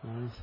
आसन्यामर्षीसु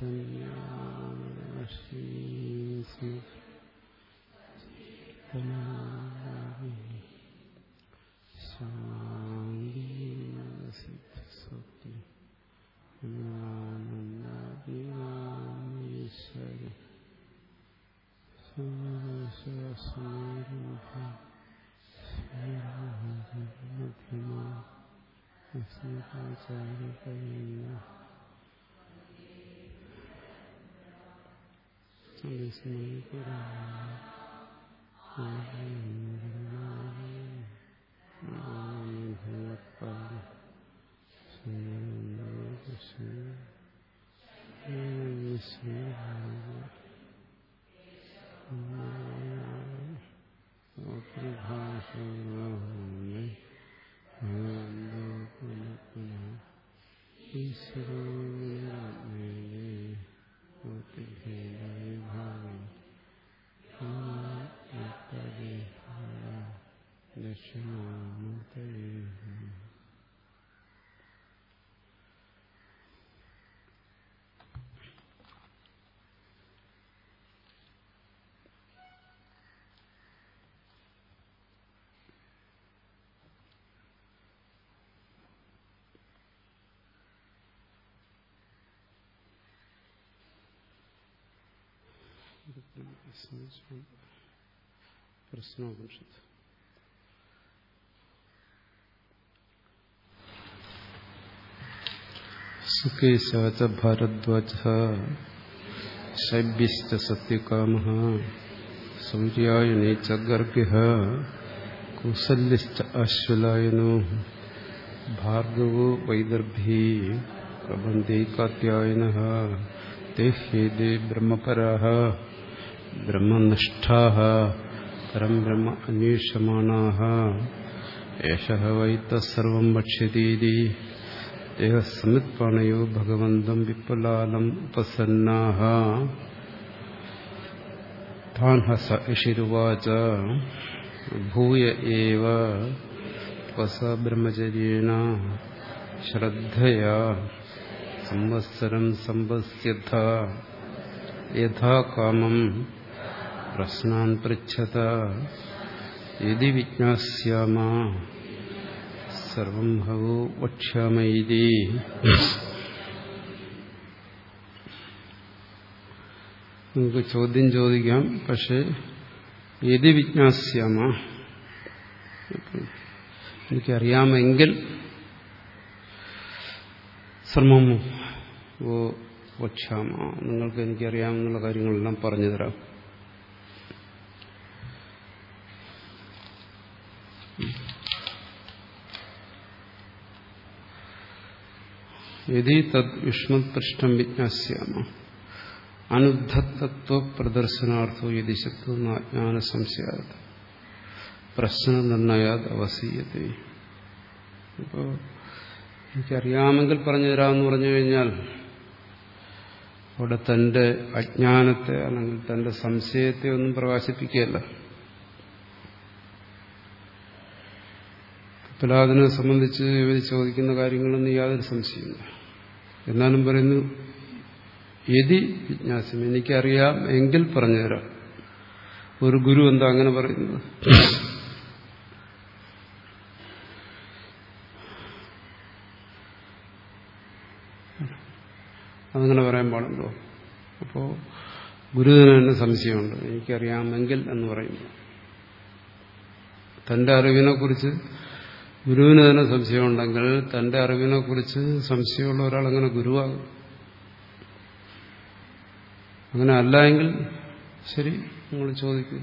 പ്രശ്നോപനിഷത്ത് സുഖേശാച ഭാരദ്വാജ ശൈബ്യശ്ച സത്യകാമ സൂര്യായണേ ച ഗർഗ്യ കുസല്യശ്ച അശ്വലായനോ ഭാർഗവോ വൈദർഭീ പ്രബന്ധേ കാത്യായന ते हेदे ब्रह्मपराः ബ്രഹ്മനിഷ്ഠാ പരം ബ്രഹ്മ അന്വേഷമാണാഹ ഏഷ വൈ തസ്സർവം ഭക്ഷ്യതീതി ദേഹസമിത്പാണയോ ഭഗവന്തം വിപ്പലാലം ഉപസന്നാഹ താൻ ഹസ ഋഷിരുവാച ഭൂയ ഏവ വസ ബ്രഹ്മചര്യേണ ശ്രദ്ധയാ സംവത്സരം സംവസ്യഥ യഥാ പ്രശ്നാൻ പൃച്ഛത യതി വിജ്ഞാസ്യാമ സർവം ഭവോ വക്ഷ്യാമൈതി നമുക്ക് ചോദ്യം ചോദിക്കാം. പക്ഷെ യതി വിജ്ഞാസ്യാമ എനിക്കറിയാമെങ്കിൽ ശ്രമം ഓ വക്ഷാമ നിങ്ങൾക്ക് എനിക്കറിയാമെന്നുള്ള കാര്യങ്ങളെല്ലാം പറഞ്ഞു തരാം. യതി തദ് വിഷ്ണുപൃഷ്ഠം വിജ്ഞാസ്യാമ അനുദ്ധത്തത്വ പ്രദർശനാർത്ഥോ യതി ശത്രുജ്ഞാന സംശയാത് പ്രശ്നനിർണയാത് അവസീയത ഇപ്പോൾ എനിക്കറിയാമെങ്കിൽ പറഞ്ഞു തരാമെന്ന് പറഞ്ഞു കഴിഞ്ഞാൽ അവിടെ തന്റെ അജ്ഞാനത്തെ അല്ലെങ്കിൽ തന്റെ സംശയത്തെ ഒന്നും പ്രകാശിപ്പിക്കുകയല്ല. പ്രഹ്ലാദനെ സംബന്ധിച്ച് ചോദിക്കുന്ന കാര്യങ്ങളൊന്നും യാതൊരു സംശയമില്ല എന്നാലും പറയുന്നു യതി ജിജ്ഞാസം എനിക്കറിയാം എങ്കിൽ പറഞ്ഞുതരാം. ഒരു ഗുരു എന്താ അങ്ങനെ പറയുന്നത് അതങ്ങനെ പറയാൻ പാടുണ്ടോ? അപ്പോൾ ഗുരുവിന് തന്നെ സംശയമുണ്ട്. എനിക്കറിയാമെങ്കിൽ എന്ന് പറയുന്നു. തന്റെ അറിവിനെക്കുറിച്ച് ഗുരുവിന് തന്നെ സംശയമുണ്ടെങ്കിൽ തന്റെ അറിവിനെ കുറിച്ച് സംശയമുള്ള ഒരാൾ അങ്ങനെ ഗുരുവാകും. അങ്ങനെ അല്ല എങ്കിൽ ശരി നിങ്ങൾ ചോദിക്കൂ.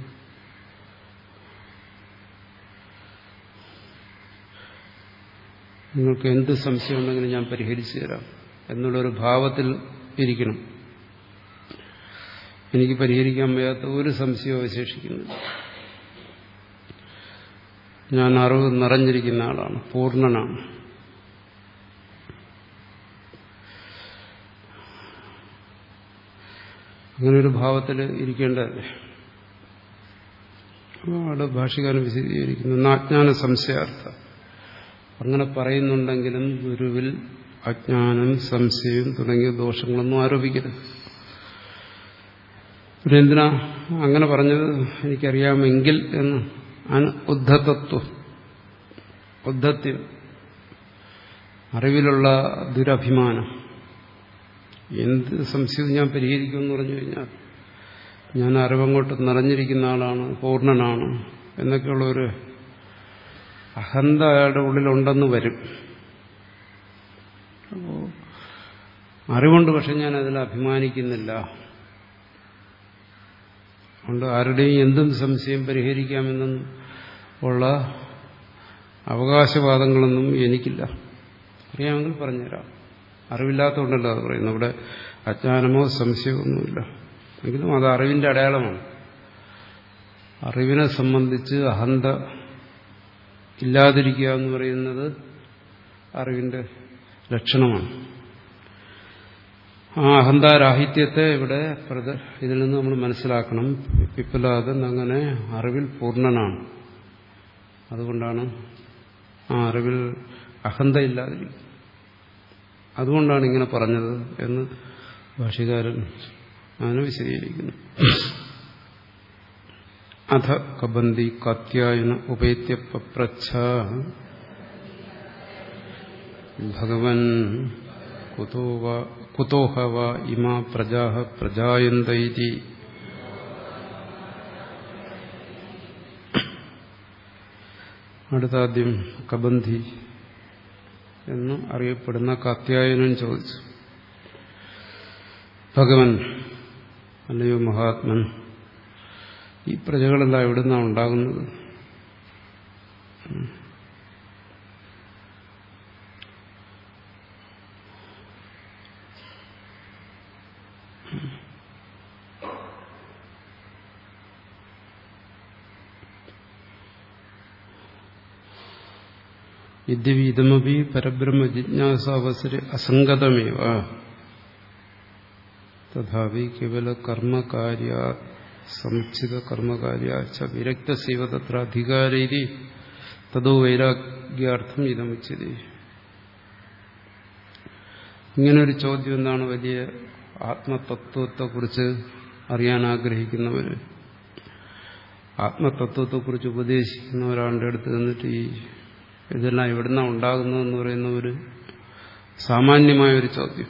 നിങ്ങൾക്ക് എന്ത് സംശയമുണ്ടെങ്കിലും ഞാൻ പരിഹരിച്ചു തരാം എന്നുള്ളൊരു ഭാവത്തിൽ ഇരിക്കണം. എനിക്ക് പരിഹരിക്കാൻ വയ്യാത്ത ഒരു സംശയവും അവശേഷിക്കുന്നില്ല. ഞാൻ അറിവ് നിറഞ്ഞിരിക്കുന്ന ആളാണ് പൂർണനാണ്. അങ്ങനെ ഒരു ഭാവത്തിൽ ഇരിക്കേണ്ടതല്ലേ അവിടെ ഭാഷകാരം വിശദീകരിക്കുന്നു. നാജ്ഞാന സംശയാർത്ഥ. അങ്ങനെ പറയുന്നുണ്ടെങ്കിലും ഗുരുവിൽ അജ്ഞാനം സംശയം തുടങ്ങിയ ദോഷങ്ങളൊന്നും ആരോപിക്കരുത്. പിന്നെ എന്തിനാ അങ്ങനെ പറഞ്ഞത് എനിക്കറിയാമെങ്കിൽ എന്ന് ഉദ്ധതത്വം. ഉദ്ധത്യം അറിവിലുള്ള ദുരഭിമാനം. എന്ത് സംശയവും ഞാൻ പരിഹരിക്കുമെന്ന് പറഞ്ഞു കഴിഞ്ഞാൽ ഞാൻ അറിവങ്ങോട്ട് നിറഞ്ഞിരിക്കുന്ന ആളാണ് പൂർണനാണ് എന്നൊക്കെയുള്ള ഒരു അഹന്ത അയാളുടെ ഉള്ളിലുണ്ടെന്ന് വരും. അപ്പോൾ അറിവുണ്ട് പക്ഷെ ഞാൻ അതിൽ അഭിമാനിക്കുന്നില്ല. അതുകൊണ്ട് ആരുടെയും എന്തും സംശയം പരിഹരിക്കാമെന്നും ഉള്ള അവകാശവാദങ്ങളൊന്നും എനിക്കില്ല. അറിയാമെങ്കിൽ പറഞ്ഞുതരാം. അറിവില്ലാത്തതുകൊണ്ടല്ല അത് പറയുന്നത്. ഇവിടെ അജ്ഞാനമോ സംശയമൊന്നുമില്ല. എങ്കിലും അത് അറിവിന്റെ അടയാളമാണ്. അറിവിനെ സംബന്ധിച്ച് അഹന്ത ഇല്ലാതിരിക്കുക എന്ന് പറയുന്നത് അറിവിന്റെ ലക്ഷണമാണ്. ആ അഹന്താരാഹിത്യത്തെ ഇവിടെ ഇതിൽ നിന്ന് നമ്മൾ മനസ്സിലാക്കണം. പിപ്പലാദൻ അങ്ങനെ അറിവിൽ പൂർണനാണ്. അതുകൊണ്ടാണ് ആ അറിവിൽ അഹന്ത ഇല്ലാതിരിക്കും അതുകൊണ്ടാണ് ഇങ്ങനെ പറഞ്ഞത് എന്ന് ഭാഷകാരൻ അതിനെ വിശദീകരിക്കുന്നു. അഥ കബന്തി കാത്യായന ഉപേത്യ പപ്രച്ഛ ഭഗവൻ കുതോഹ വ ഇമാ പ്രജാ പ്രജായന്തൈതി അടുത്താദ്യം കബന്ധി എന്ന് അറിയപ്പെടുന്ന കാത്യായനൻ ചോദിച്ചു. ഭഗവൻ അല്ലയോ മഹാത്മൻ ഈ പ്രജകളെല്ലാം എവിടുന്നാണ് ഉണ്ടാകുന്നത്? യദ്യപി പരബ്രഹ്മ ജിജ്ഞാസാവസര അസംഗതമേവ. തഥാപി കേവല കർമ്മകാര്യ സമുച്ചിത കർമ്മകാര്യാച്ച വിരക്തസേവ തത്ര അധികാരീതി തതോ വൈരാഗ്യാർത്ഥം ഇതമുച്ചതി ഇങ്ങനൊരു ചോദ്യം എന്താണ് വലിയ ആത്മതത്വത്തെക്കുറിച്ച് അറിയാൻ ആഗ്രഹിക്കുന്നവർ ആത്മതത്വത്തെക്കുറിച്ച് ഉപദേശിക്കുന്ന ഒരാളുടെ അടുത്ത് നിന്നിട്ട് ഈ ഇതെല്ലാം എവിടുന്നാണ് ഉണ്ടാകുന്നതെന്ന് പറയുന്ന ഒരു സാമാന്യമായ ഒരു ചോദ്യം.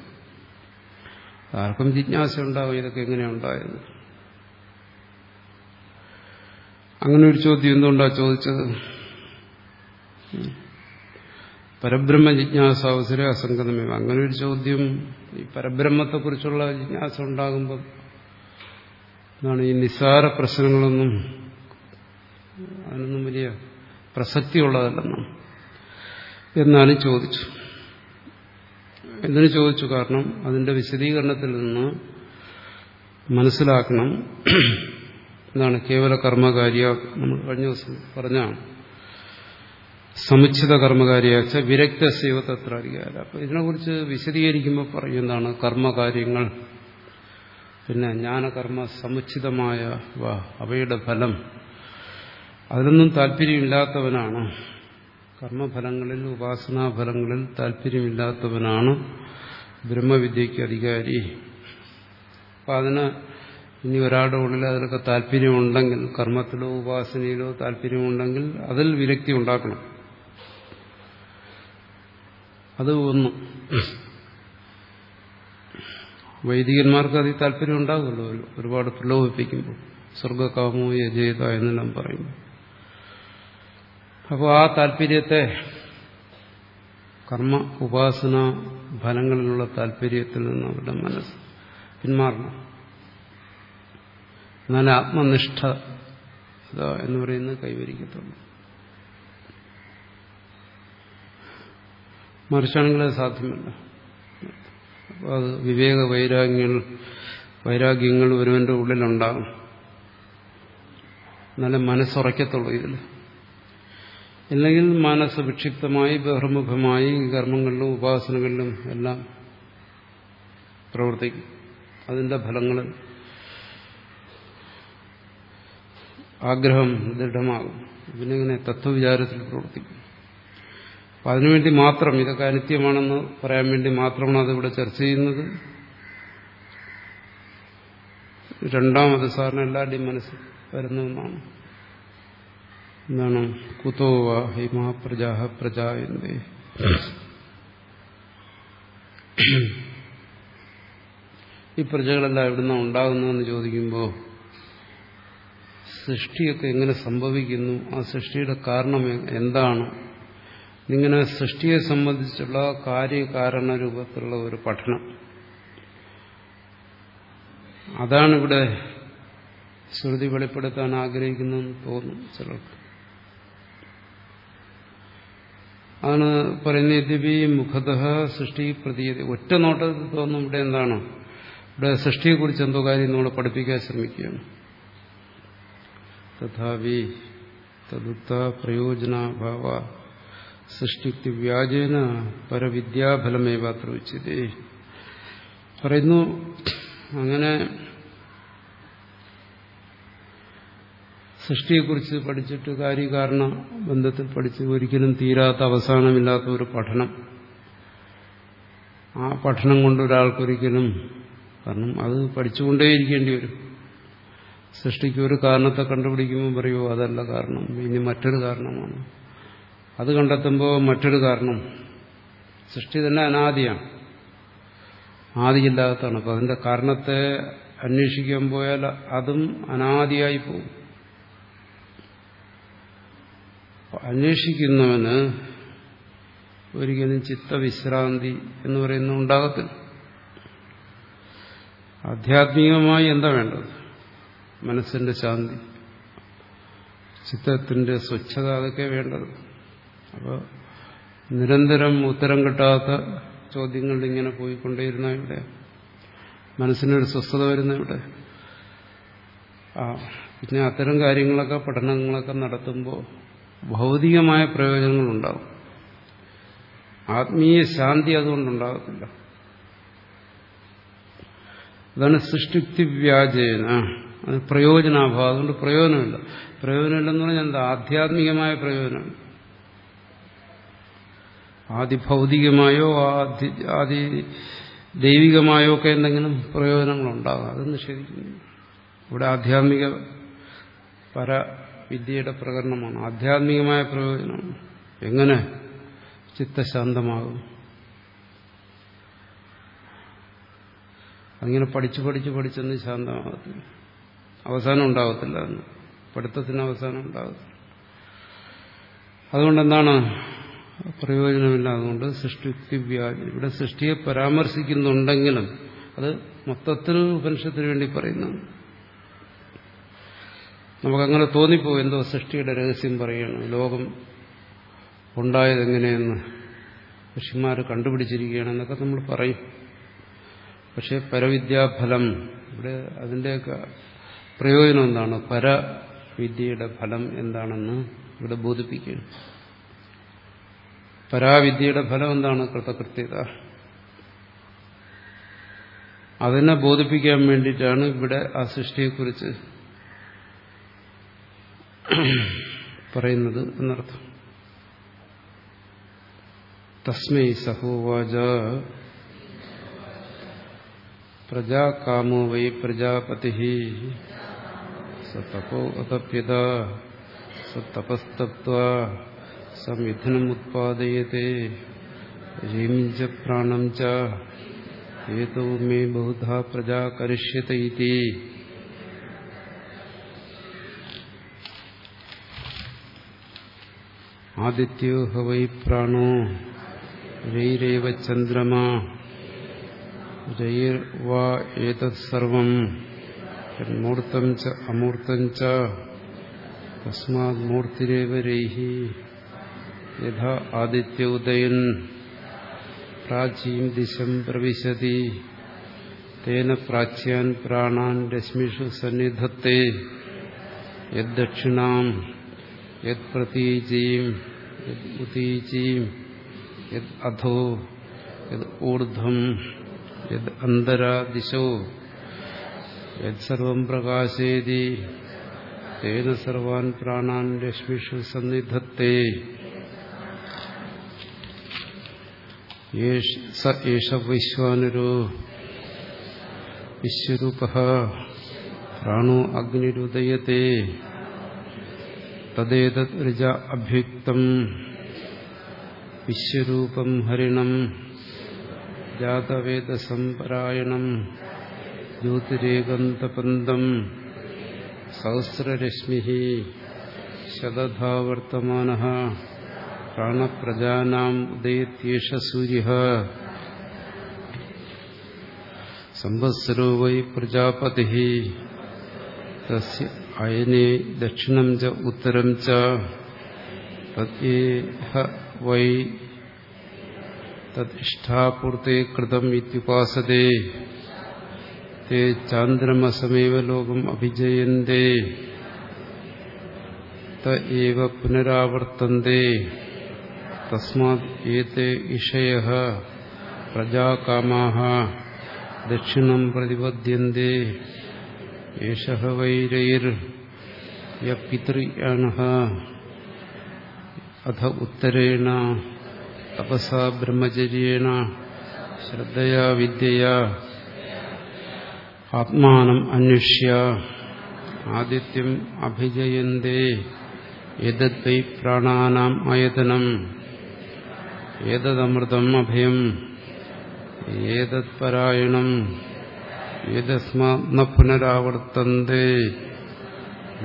ആർക്കും ജിജ്ഞാസ ഉണ്ടാവും ഇതൊക്കെ എങ്ങനെയാണ് ഉണ്ടായത്. അങ്ങനെ ഒരു ചോദ്യം എന്തുകൊണ്ടാണ് ചോദിച്ചത്? പരബ്രഹ്മ ജിജ്ഞാസ അവസര അസംഗതമേ അങ്ങനെ ഒരു ചോദ്യം ഈ പരബ്രഹ്മത്തെക്കുറിച്ചുള്ള ജിജ്ഞാസ ഉണ്ടാകുമ്പോൾ എന്താണ് ഈ നിസ്സാര പ്രശ്നങ്ങളൊന്നും അതിനൊന്നും വലിയ പ്രസക്തിയുള്ളതല്ലെന്നും എന്നാലും ചോദിച്ചു. എന്തിനു ചോദിച്ചു കാരണം അതിന്റെ വിശദീകരണത്തിൽ നിന്ന് മനസ്സിലാക്കണം. എന്താണ് കേവല കർമ്മകാരിയ നമ്മൾ കഴിഞ്ഞ ദിവസം പറഞ്ഞാണ് സമുച്ചിത കർമ്മകാരിയാച്ച വിരക്ത സേവതത്രാധികാര. അപ്പൊ ഇതിനെക്കുറിച്ച് വിശദീകരിക്കുമ്പോൾ പറയും എന്താണ് കർമ്മകാര്യങ്ങൾ. പിന്നെ ജ്ഞാനകർമ്മ സമുച്ചിതമായ അവയുടെ ഫലം. അതിലൊന്നും താല്പര്യമില്ലാത്തവനാണ്. കർമ്മഫലങ്ങളിൽ ഉപാസനാഫലങ്ങളിൽ താല്പര്യമില്ലാത്തവനാണ് ബ്രഹ്മവിദ്യയ്ക്ക് അധികാരി. അപ്പം അതിന് ഇനി ഒരാളുടെ ഉള്ളിൽ അതിലൊക്കെ താല്പര്യമുണ്ടെങ്കിൽ കർമ്മത്തിലോ ഉപാസനയിലോ താല്പര്യമുണ്ടെങ്കിൽ അതിൽ വിരക്തി ഉണ്ടാക്കണം. അത് ഒന്ന്. വൈദികന്മാർക്ക് അതിൽ താല്പര്യം ഉണ്ടാകുമല്ലോ ഒരുപാട് പ്രലോഭിപ്പിക്കുമ്പോൾ. സ്വർഗകാമോ യജേത എന്നെല്ലാം പറയുമ്പോൾ. അപ്പോൾ ആ താല്പര്യത്തെ കർമ്മ ഉപാസന ഫലങ്ങളിലുള്ള താല്പര്യത്തിൽ നിന്ന് അവരുടെ മനസ്സ് പിന്മാറണം. എന്നാൽ ആത്മനിഷ്ഠ എന്ന് പറയുന്നത് കൈവരിക്കത്തുള്ളൂ. മറിച്ചാണെങ്കിൽ അത് സാധ്യമല്ല. അപ്പോൾ അത് വിവേക വൈരാഗ്യങ്ങൾ വൈരാഗ്യങ്ങൾ ഒരുവന്റെ ഉള്ളിലുണ്ടാകും. എന്നാലേ മനസ്സുറയ്ക്കത്തുള്ളൂ ഇതിൽ അല്ലെങ്കിൽ മനസ്സ് വിക്ഷിപ്തമായി ബഹിർമുഖമായി കർമ്മങ്ങളിലും ഉപാസനകളിലും എല്ലാം പ്രവർത്തിക്കും. അതിന്റെ ഫലങ്ങൾ ആഗ്രഹം ദൃഢമാകും. പിന്നെ തത്വവിചാരത്തിൽ പ്രവർത്തിക്കും. അപ്പം അതിനുവേണ്ടി മാത്രം ഇതൊക്കെ അനിത്യമാണെന്ന് പറയാൻ വേണ്ടി മാത്രമാണ് അതിവിടെ ചർച്ച ചെയ്യുന്നത്. രണ്ടാമത് സാറിന് എല്ലാവരുടെയും മനസ്സിൽ വരുന്ന ഒന്നാണ് എന്താണ്? കുതോവ ഹിമാ പ്രജാഹ പ്രജ എന്തേ ഈ പ്രജകളെല്ലാം എവിടുന്ന ഉണ്ടാകുന്നതെന്ന് ചോദിക്കുമ്പോൾ സൃഷ്ടിയൊക്കെ എങ്ങനെ സംഭവിക്കുന്നു ആ സൃഷ്ടിയുടെ കാരണം എന്താണ്? ഇങ്ങനെ സൃഷ്ടിയെ സംബന്ധിച്ചുള്ള കാര്യകാരണ രൂപത്തിലുള്ള ഒരു പഠനം. അതാണിവിടെ ശ്രുതി വെളിപ്പെടുത്താൻ ആഗ്രഹിക്കുന്നതെന്ന് തോന്നുന്നു ചിലർക്ക്. അതാണ് പറയുന്നത് ദിവി മുഖത സൃഷ്ടി പ്രതീയത ഒറ്റ നോട്ടത്തിൽ തോന്നും ഇവിടെ എന്താണ്? ഇവിടെ സൃഷ്ടിയെക്കുറിച്ച് എന്തോ കാര്യം നമ്മളെ പഠിപ്പിക്കാൻ ശ്രമിക്കുകയാണ്. തഥാവി തദുത്ത പ്രയോജനാഭാവ സൃഷ്ടിക്ക് വ്യാജേന പരവിദ്യാഫലമേവ ഉച്ചതേ പറയുന്നു അങ്ങനെ സൃഷ്ടിയെക്കുറിച്ച് പഠിച്ചിട്ട് കാര്യകാരണ ബന്ധത്തിൽ പഠിച്ച് ഒരിക്കലും തീരാത്ത അവസാനമില്ലാത്ത ഒരു പഠനം. ആ പഠനം കൊണ്ട് ഒരാൾക്കൊരിക്കലും കാരണം അത് പഠിച്ചുകൊണ്ടേയിരിക്കേണ്ടി വരും. സൃഷ്ടിക്ക് ഒരു കാരണത്തെ കണ്ടുപിടിക്കുമ്പോൾ പറയുമോ അതല്ല കാരണം. ഇനി മറ്റൊരു കാരണമാണ്. അത് കണ്ടെത്തുമ്പോൾ മറ്റൊരു കാരണം. സൃഷ്ടി തന്നെ അനാദിയാണ്. ആദിയില്ലാത്തതാണ്. അപ്പം അതിന്റെ കാരണത്തെ അന്വേഷിക്കാൻ പോയാൽ അതും അനാദിയായി പോകും. അന്വേഷിക്കുന്നവന് ഒരിക്കലും ചിത്തവിശ്രാന്തി എന്ന് പറയുന്ന ഉണ്ടാകത്തില്ല. ആധ്യാത്മികമായി എന്താ വേണ്ടത്? മനസ്സിന്റെ ശാന്തി ചിത്തത്തിന്റെ സ്വച്ഛത അതൊക്കെ വേണ്ടത്. അപ്പോൾ നിരന്തരം ഉത്തരം കിട്ടാത്ത ചോദ്യങ്ങൾ ഇങ്ങനെ പോയിക്കൊണ്ടേയിരുന്ന ഇവിടെ മനസ്സിനൊരു സ്വസ്ഥത വരുന്ന ഇവിടെ. ആ പിന്നെ അത്തരം കാര്യങ്ങളൊക്കെ പഠനങ്ങളൊക്കെ നടത്തുമ്പോൾ ഭൗതികമായ പ്രയോജനങ്ങളുണ്ടാകും ആത്മീയ ശാന്തി അതുകൊണ്ടുണ്ടാകത്തില്ല. അതാണ് സൃഷ്ടിക്തി വ്യാജേന അത് പ്രയോജനാഭാവം. അതുകൊണ്ട് പ്രയോജനമില്ല. പ്രയോജനമില്ലെന്ന് പറഞ്ഞാൽ എന്താ? ആധ്യാത്മികമായ പ്രയോജനം. ആദി ഭൗതികമായോ ആദി ആദി ദൈവികമായോ ഒക്കെ എന്തെങ്കിലും പ്രയോജനങ്ങളുണ്ടാകാം. അത് നിഷേധിക്കുന്നു ഇവിടെ ആധ്യാത്മിക പരവിദ്യയുടെ പ്രകടനമാണ്. ആധ്യാത്മികമായ പ്രയോജനമാണ്. എങ്ങനെ? ചിത്തശാന്തമാകും. അങ്ങനെ പഠിച്ചു പഠിച്ചു പഠിച്ചെന്ന് ശാന്തമാകത്തില്ല. അവസാനം ഉണ്ടാകത്തില്ല എന്ന്. പഠിത്തത്തിന് അവസാനം ഉണ്ടാകത്തില്ല അതുകൊണ്ട് എന്താണ് പ്രയോജനമില്ല അതുകൊണ്ട് വ്യാജ ഇവിടെ സൃഷ്ടിയെ പരാമർശിക്കുന്നുണ്ടെങ്കിലും അത് മൊത്തത്തിൽ ഉപനിഷത്തിന് വേണ്ടി പറയുന്നതാണ്. നമുക്കങ്ങനെ തോന്നിപ്പോ എന്തോ സൃഷ്ടിയുടെ രഹസ്യം പറയുകയാണ്. ലോകം ഉണ്ടായതെങ്ങനെയെന്ന് ഋഷിമാർ കണ്ടുപിടിച്ചിരിക്കുകയാണ് എന്നൊക്കെ നമ്മൾ പറയും. പക്ഷേ പരവിദ്യാഫലം ഇവിടെ അതിന്റെയൊക്കെ പ്രയോജനം എന്താണ്? പരവിദ്യയുടെ ഫലം എന്താണെന്ന് ഇവിടെ ബോധിപ്പിക്കുകയാണ്. പരാവിദ്യയുടെ ഫലം എന്താണ് കൃതകൃത്യത അതിനെ ബോധിപ്പിക്കാൻ വേണ്ടിയിട്ടാണ് ഇവിടെ ആ സൃഷ്ടിയെക്കുറിച്ച് പറയുന്നത് എന്നർത്ഥം. തസ്മൈ സഹോവാച. പ്രജാകാമോ വൈ പ്രജാപതി. സതപോ അതപ്യത. സതപസ്തപ്വ സമിഥുനമുത്പാദയത്തെ രേമിഞ്ച പ്രാണം ച. ഏതോ മേ ബഹുധാ പ്രജാ കരിഷ്യത ഇതി. ആദിത്യോ ഹൈ പ്രാണോ രൈരേവ ചന്ദ്രമാ രൈർവാ ഏതത്സർവം മൂർത്തം ച അമൂർത്തം ച തസ്മാത് മൂർത്തിരേവ രൈഹി യഥാ ആദിത്യ ഉദയൻ പ്രാചീം ദിശം പ്രവിശതി തേന പ്രാച്യാൻ പ്രാണാൻ രശ്മിഷു സന്നിധത്തെ യദ്ദക്ഷിണാം യത് പ്രതീചീം യത് ഉതീചീം യത് അധോ യത് ഊർധം യത് അന്തരാദിശോ യത്സർവം പ്രകാശേതി തേന സർവാൻ പ്രാണാൻ രശ്മിഷു സന്നിധത്തെ സ ഏഷ വൈശ്വാനരോ വിശ്വരൂപ പ്രാണോ അഗ്നിരുദയത്തെ തദ്ദേതത് ഋജ അഭ്യുക്തം. വിശ്വരൂപം ഹരിണം. ജാതവേദസംപരായണം. ജ്യോതിരേകന്തപന്തം സഹസ്രരശ്മി ശതധാവർത്തമാന. പ്രാണപ്രജാനാം ഉദയത്യേഷ സൂര്യ. സംവത്സരോ വൈ പ്രജാപതി. തസ്യ അയനെ ദക്ഷിണം ച ഉത്തരം ച വൈ തദിഷ്ടാപൂർത്തെ കൃതം ഇത്യുപാസതേ തേ ചാന്ദ്രമസമേവ ലോകം അഭിജയന്തേ ത ഏവ പുനരാവർത്തന്തേ തസ്മാത് ഏതേ ഇഷയ പ്രജാകാമാ ദക്ഷിണം പ്രതിപദ്യന്തേ ഏഷഃ വൈരൈർ യപിതൃയാണഃ അഥ ഉത്തരേണ തപസാ ബ്രഹ്മചര്യേണ ശ്രദ്ധയാ വിദ്യയാ. ആത്മാനം അന്വേഷ്യ ആദിത്യം അഭിജയന്തേ ഏതത് വൈ പ്രാണാനാം ആയതനം. ഏതദമൃതം അഭയം ഏതത് പരായണം ഏതസ്മാ പുനരാവർത്തന്തേ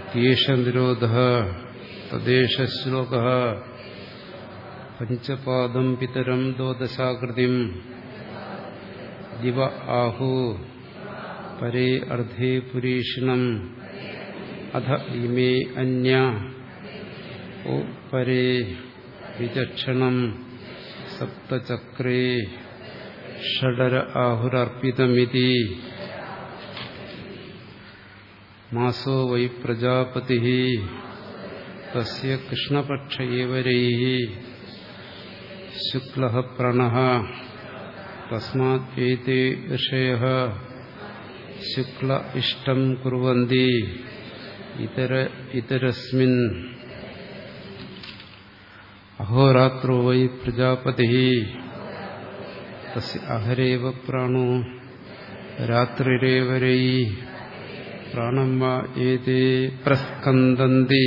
ഇത്യേഷ നിരോധ തദ്ദേശ ശ്ലോക പഞ്ചപാദം പിതരം ദ്വാദശാകൃതിം ദിവ ആഹു പരേ അർദ്ധേ പുരീഷിണം അധ ഇമേ അന്യ ഓ പരേ വിചക്ഷണം സപ്തചക്രേ ഷഡര ആഹുരർപ്പിതമിതി മാസോ വൈ പ്രജാപതി തസ്യ കൃഷ്ണപക്ഷ ഏവരൈ ശുക്ല പ്രണ തസ്മാത് ഏതേ ഋഷയ ശുക്ല ഇഷ്ടം കുർവന്തി ഇതര ഇതരസ്മിൻ അഹോരാത്രോ വൈ പ്രജാപതി തസ്യ അഹരേവ പ്രാണോ രാത്രിരേവരൈ പ്രാണം വാ ഏതേ പ്രസ്കന്ദന്തി.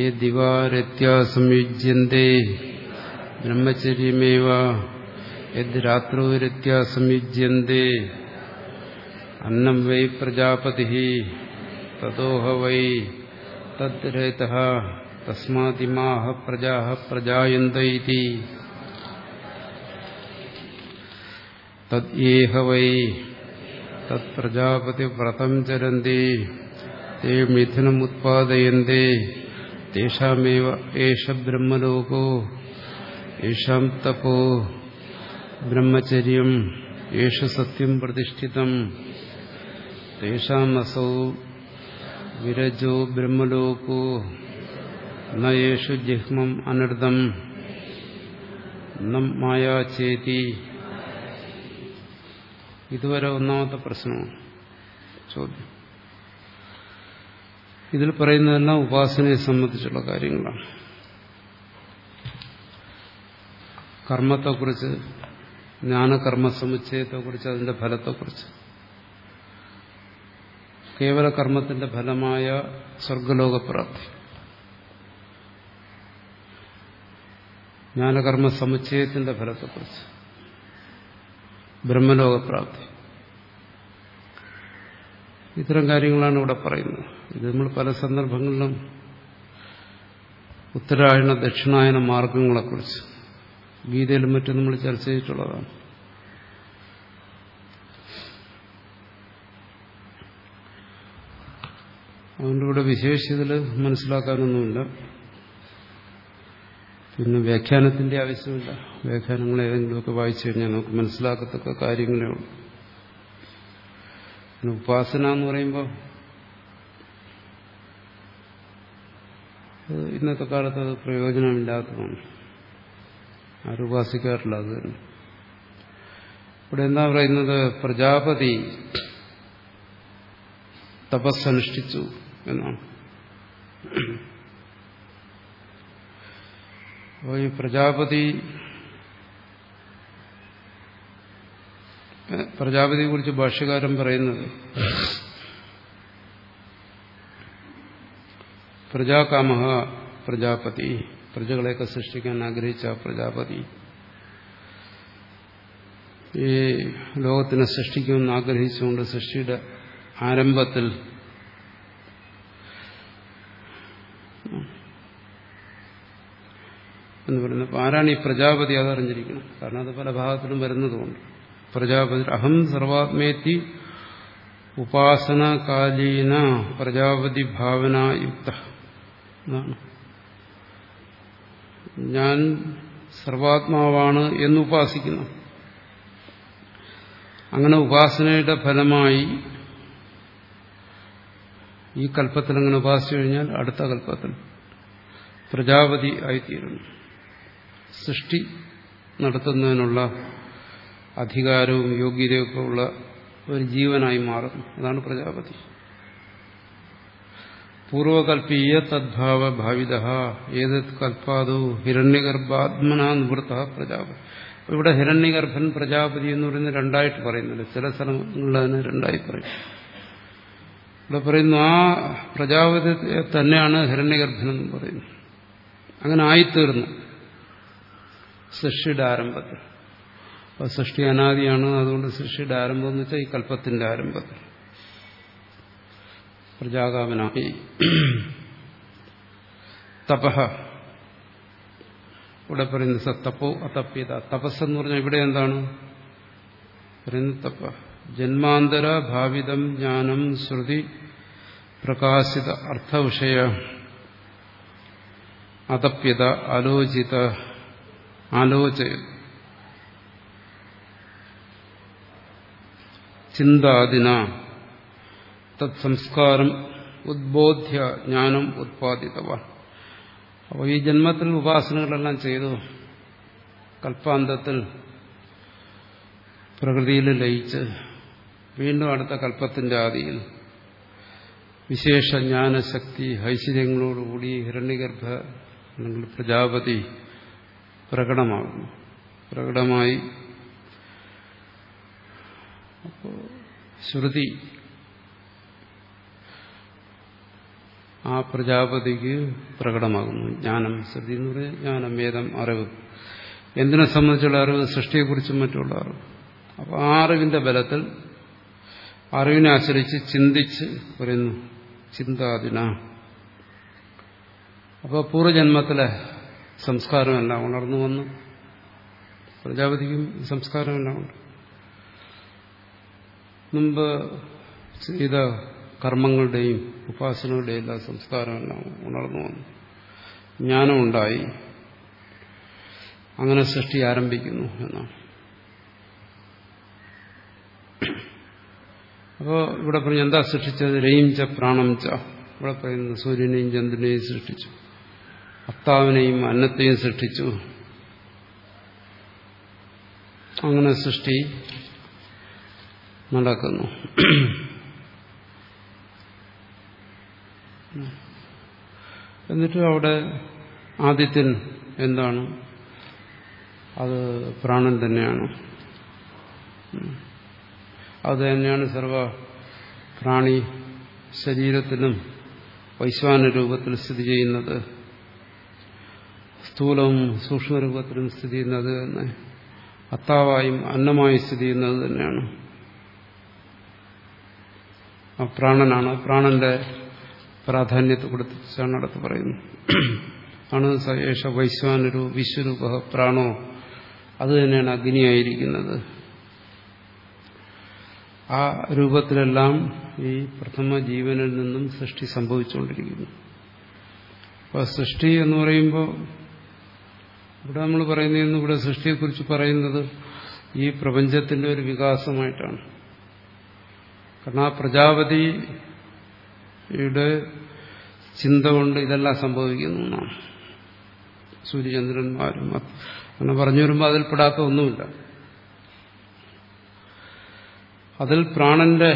ഏ ദിവാരത്യാ സംയുജ്യന്തേ ബ്രഹ്മചര്യമേവ യദ് രാത്രോരത്യാ സംയുജ്യന്തേ അന്നം വൈ പ്രജാപതി തതോഹ വൈ തദ്രേത തസ്മാതിമാഹ പ്രജാ പ്രജായന്ത തദ്യേഹ വൈ തത്പ്രജാപതി വ്രതം ചരന്തി തേ മിഥുനമുത്പാദയന്തേ തേഷാമേവ ഏഷ ബ്രഹ്മലോകോ യേഷാം തപോ ബ്രഹ്മചര്യം യേഷു സത്യം പ്രതിഷ്ഠിതം തേഷാമസൗ വിരജോ ബ്രഹ്മലോകോ നേഷു ജിഹ്മം അനർദം നം മായാചേതി ഇതുവരെ ഒന്നാമത്തെ പ്രശ്നമാണ്. ചോദ്യം. ഇതിൽ പറയുന്നതെല്ലാം ഉപാസനയെ സംബന്ധിച്ചുള്ള കാര്യങ്ങളാണ്. കർമ്മത്തെക്കുറിച്ച് ജ്ഞാനകർമ്മ സമുച്ചയത്തെക്കുറിച്ച് അതിന്റെ ഫലത്തെക്കുറിച്ച്. കേവല കർമ്മത്തിന്റെ ഫലമായ സ്വർഗലോകപ്രാപ്തി. ജ്ഞാനകർമ്മ സമുച്ചയത്തിന്റെ ഫലത്തെക്കുറിച്ച്. ബ്രഹ്മലോകപ്രാപ്തി. ഇത്തരം കാര്യങ്ങളാണ് ഇവിടെ പറയുന്നത്. ഇത് നമ്മൾ പല സന്ദർഭങ്ങളിലും ഉത്തരായണ ദക്ഷിണായന മാർഗങ്ങളെക്കുറിച്ച് ഗീതയിലും മറ്റും നമ്മൾ ചർച്ച ചെയ്തിട്ടുള്ളതാണ്. അതുകൊണ്ട് ഇവിടെ മനസ്സിലാക്കാനൊന്നുമില്ല. പിന്നെ വ്യാഖ്യാനത്തിന്റെ ആവശ്യമില്ല. വ്യാഖ്യാനങ്ങൾ ഏതെങ്കിലുമൊക്കെ വായിച്ചു കഴിഞ്ഞാൽ നമുക്ക് മനസ്സിലാക്കത്തക്ക കാര്യങ്ങളേ ഉള്ളൂ. പിന്നെ ഉപാസന എന്ന് പറയുമ്പോൾ ഇന്നത്തെ കാലത്ത് അത് പ്രയോജനമില്ലാത്തതാണ്. ആരും ഉപാസിക്കാറില്ല അത് തന്നെ. ഇവിടെ എന്താ പറയുന്നത്? പ്രജാപതി തപസ്സനുഷ്ഠിച്ചു എന്നാണ്. അപ്പോൾ ഈ പ്രജാപതി പ്രജാപതിയെ കുറിച്ച് ഭാഷ്യകാരൻ പറയുന്നത് പ്രജാകാമ പ്രജാപതി പ്രജകളെയൊക്കെ സൃഷ്ടിക്കാൻ ആഗ്രഹിച്ച പ്രജാപതി ഈ ലോകത്തിനെ സൃഷ്ടിക്കുമെന്ന് ആഗ്രഹിച്ചുകൊണ്ട് സൃഷ്ടിയുടെ ആരംഭത്തിൽ എന്ന് പറയുന്നത്. ആരാണ് ഈ പ്രജാപതി അതറിഞ്ഞിരിക്കണം. കാരണം അത് പല ഭാഗത്തിലും വരുന്നതുകൊണ്ട്. പ്രജാപതി അഹം സർവാത്മേത്തി ഉപാസനകാലീന പ്രജാപതി ഭാവനായുക്ത. എന്നാണ് ഞാൻ സർവാത്മാവാണ് എന്ന് ഉപാസിക്കുന്നു. അങ്ങനെ ഉപാസനയുടെ ഫലമായി ഈ കൽപ്പത്തിൽ അങ്ങനെ ഉപാസിച്ചു കഴിഞ്ഞാൽ അടുത്ത കൽപ്പത്തിൽ പ്രജാപതി ആയിത്തീരുന്നു. സൃഷ്ടി നടത്തുന്നതിനുള്ള അധികാരവും യോഗ്യതയൊക്കെ ഉള്ള ഒരു ജീവനായി മാറും. അതാണ് പ്രജാപതി. പൂർവകൽപ്പീയ തദ്ഭാവ ഭാവിത ഏതത് കൽപ്പാതു ഹിരണ്യഗർഭാത്മന നിവൃത്ത പ്രജാപതി. ഇവിടെ ഹിരണ്യഗർഭൻ പ്രജാപതി എന്ന് പറയുന്നത് രണ്ടായിട്ട് പറയുന്നുണ്ട്. ചില സ്ഥലങ്ങളിൽ അതിനെ രണ്ടായി പറയും. ഇവിടെ പറയുന്നു ആ പ്രജാപതി തന്നെയാണ് ഹിരണ്യഗർഭൻ എന്ന് പറയുന്നത്. അങ്ങനെ ആയിത്തീർന്നു. സൃഷ്ടിയുടെ ആരംഭത്തിൽ. അപ്പോൾ സൃഷ്ടി അനാദിയാണ് അതുകൊണ്ട് സൃഷ്ടിയുടെ ആരംഭം എന്ന് വെച്ചാൽ ഈ കല്പത്തിന്റെ ആരംഭത്തിൽ. പ്രജാകാമനായി തപഹ ഇവിടെ പറയുന്നത് സത്തപ്പോ അതപ്യത. തപസ് എന്ന് പറഞ്ഞാൽ ഇവിടെ എന്താണ്? പറയുന്നത് തപ. ജന്മാന്തര ഭാവിതം ജ്ഞാനം ശ്രുതി പ്രകാശിത അർത്ഥവിഷയ. അതപ്യത ആലോചിത. ആലോചയ ചിന്താദിന തത്സംസ്കാരം ഉദ്ബോധ്യ ജ്ഞാനം ഉത്പാദിതവ അപ്പോൾ ഈ ജന്മത്തിൽ ഉപാസനകളെല്ലാം ചെയ്തു. കൽപ്പാന്തത്തിൽ പ്രകൃതിയിൽ ലയിച്ച് വീണ്ടും അടുത്ത കൽപ്പത്തിന്റെ ആദിയിൽ വിശേഷ ജ്ഞാനശക്തി ഐശ്വര്യങ്ങളോടുകൂടി ഹിരണ്യഗർഭ അല്ലെങ്കിൽ പ്രജാപതി പ്രകടമാകുന്നു. പ്രകടമായി അപ്പോൾ ശ്രുതി ആ പ്രജാപതിക്ക് പ്രകടമാകുന്നു. ജ്ഞാനം. ശ്രുതി എന്ന് പറയുന്നത് ജ്ഞാനം വേദം അറിവ്. എന്തിനെ സംബന്ധിച്ചുള്ള അറിവ്? സൃഷ്ടിയെക്കുറിച്ചും മറ്റുള്ള അറിവ്. അപ്പോൾ ആ അറിവിന്റെ ബലത്തിൽ അറിവിനെ ആശ്രയിച്ച് ചിന്തിച്ച് പറയുന്നു ചിന്താദിന അപ്പോൾ പൂർവജന്മത്തിലെ സംസ്കാരമെല്ലാം ഉണർന്നു വന്നു. പ്രജാപതിക്കും സംസ്കാരമെല്ലാം ഉണ്ട്. മുമ്പ് ചെയ്ത കർമ്മങ്ങളുടെയും ഉപാസനകളുടെയും എല്ലാ സംസ്കാരമെല്ലാം ഉണർന്നു വന്നു. ജ്ഞാനമുണ്ടായി അങ്ങനെ സൃഷ്ടി ആരംഭിക്കുന്നു എന്നാണ്. അപ്പോൾ ഇവിടെ പറഞ്ഞു എന്താ സൃഷ്ടിച്ചത്? രയിഞ്ച പ്രാണം ച ഇവിടെ പറയുന്നത് സൂര്യനെയും ചന്ദ്രനെയും സൃഷ്ടിച്ചു. അത്താവിനെയും അന്നത്തെയും സൃഷ്ടിച്ചു. അങ്ങനെ സൃഷ്ടി നടക്കുന്നു. എന്നിട്ട് അവിടെ ആദിത്യൻ എന്താണ്? അത് പ്രാണൻ തന്നെയാണ്. അത് തന്നെയാണ് സർവ പ്രാണി ശരീരത്തിലും വൈശ്വാന രൂപത്തിൽ സ്ഥിതി ചെയ്യുന്നത്. സ്ഥൂലവും സൂക്ഷ്മരൂപത്തിലും സ്ഥിതി ചെയ്യുന്നത് തന്നെ. അത്താവായും അന്നമായും സ്ഥിതി ചെയ്യുന്നത് തന്നെയാണ്. ആ പ്രാണനാണ്. പ്രാണന്റെ പ്രാധാന്യത്തെ കൊടുത്തിച്ചാണ് അടുത്ത് പറയുന്നത് ആണ് സയേഷ വൈശ്വാനൊരു വിശ്വരൂപ പ്രാണോ? അത് തന്നെയാണ് അഗ്നിയായിരിക്കുന്നത്. ആ രൂപത്തിലെല്ലാം ഈ പ്രഥമ ജീവനിൽ നിന്നും സൃഷ്ടി സംഭവിച്ചുകൊണ്ടിരിക്കുന്നു. അപ്പോൾ സൃഷ്ടി എന്ന് പറയുമ്പോൾ ഇവിടെ നമ്മൾ പറയുന്നതെന്ന് ഇവിടെ സൃഷ്ടിയെക്കുറിച്ച് പറയുന്നത് ഈ പ്രപഞ്ചത്തിന്റെ ഒരു വികാസമായിട്ടാണ്. കാരണം ആ പ്രജാപതിയുടെ ചിന്ത കൊണ്ട് ഇതെല്ലാം സംഭവിക്കുന്നു ഒന്നാണ് സൂര്യചന്ദ്രന്മാരും അങ്ങനെ പറഞ്ഞു വരുമ്പോൾ അതിൽ പെടാത്ത ഒന്നുമില്ല. അതിൽ പ്രാണന്റെ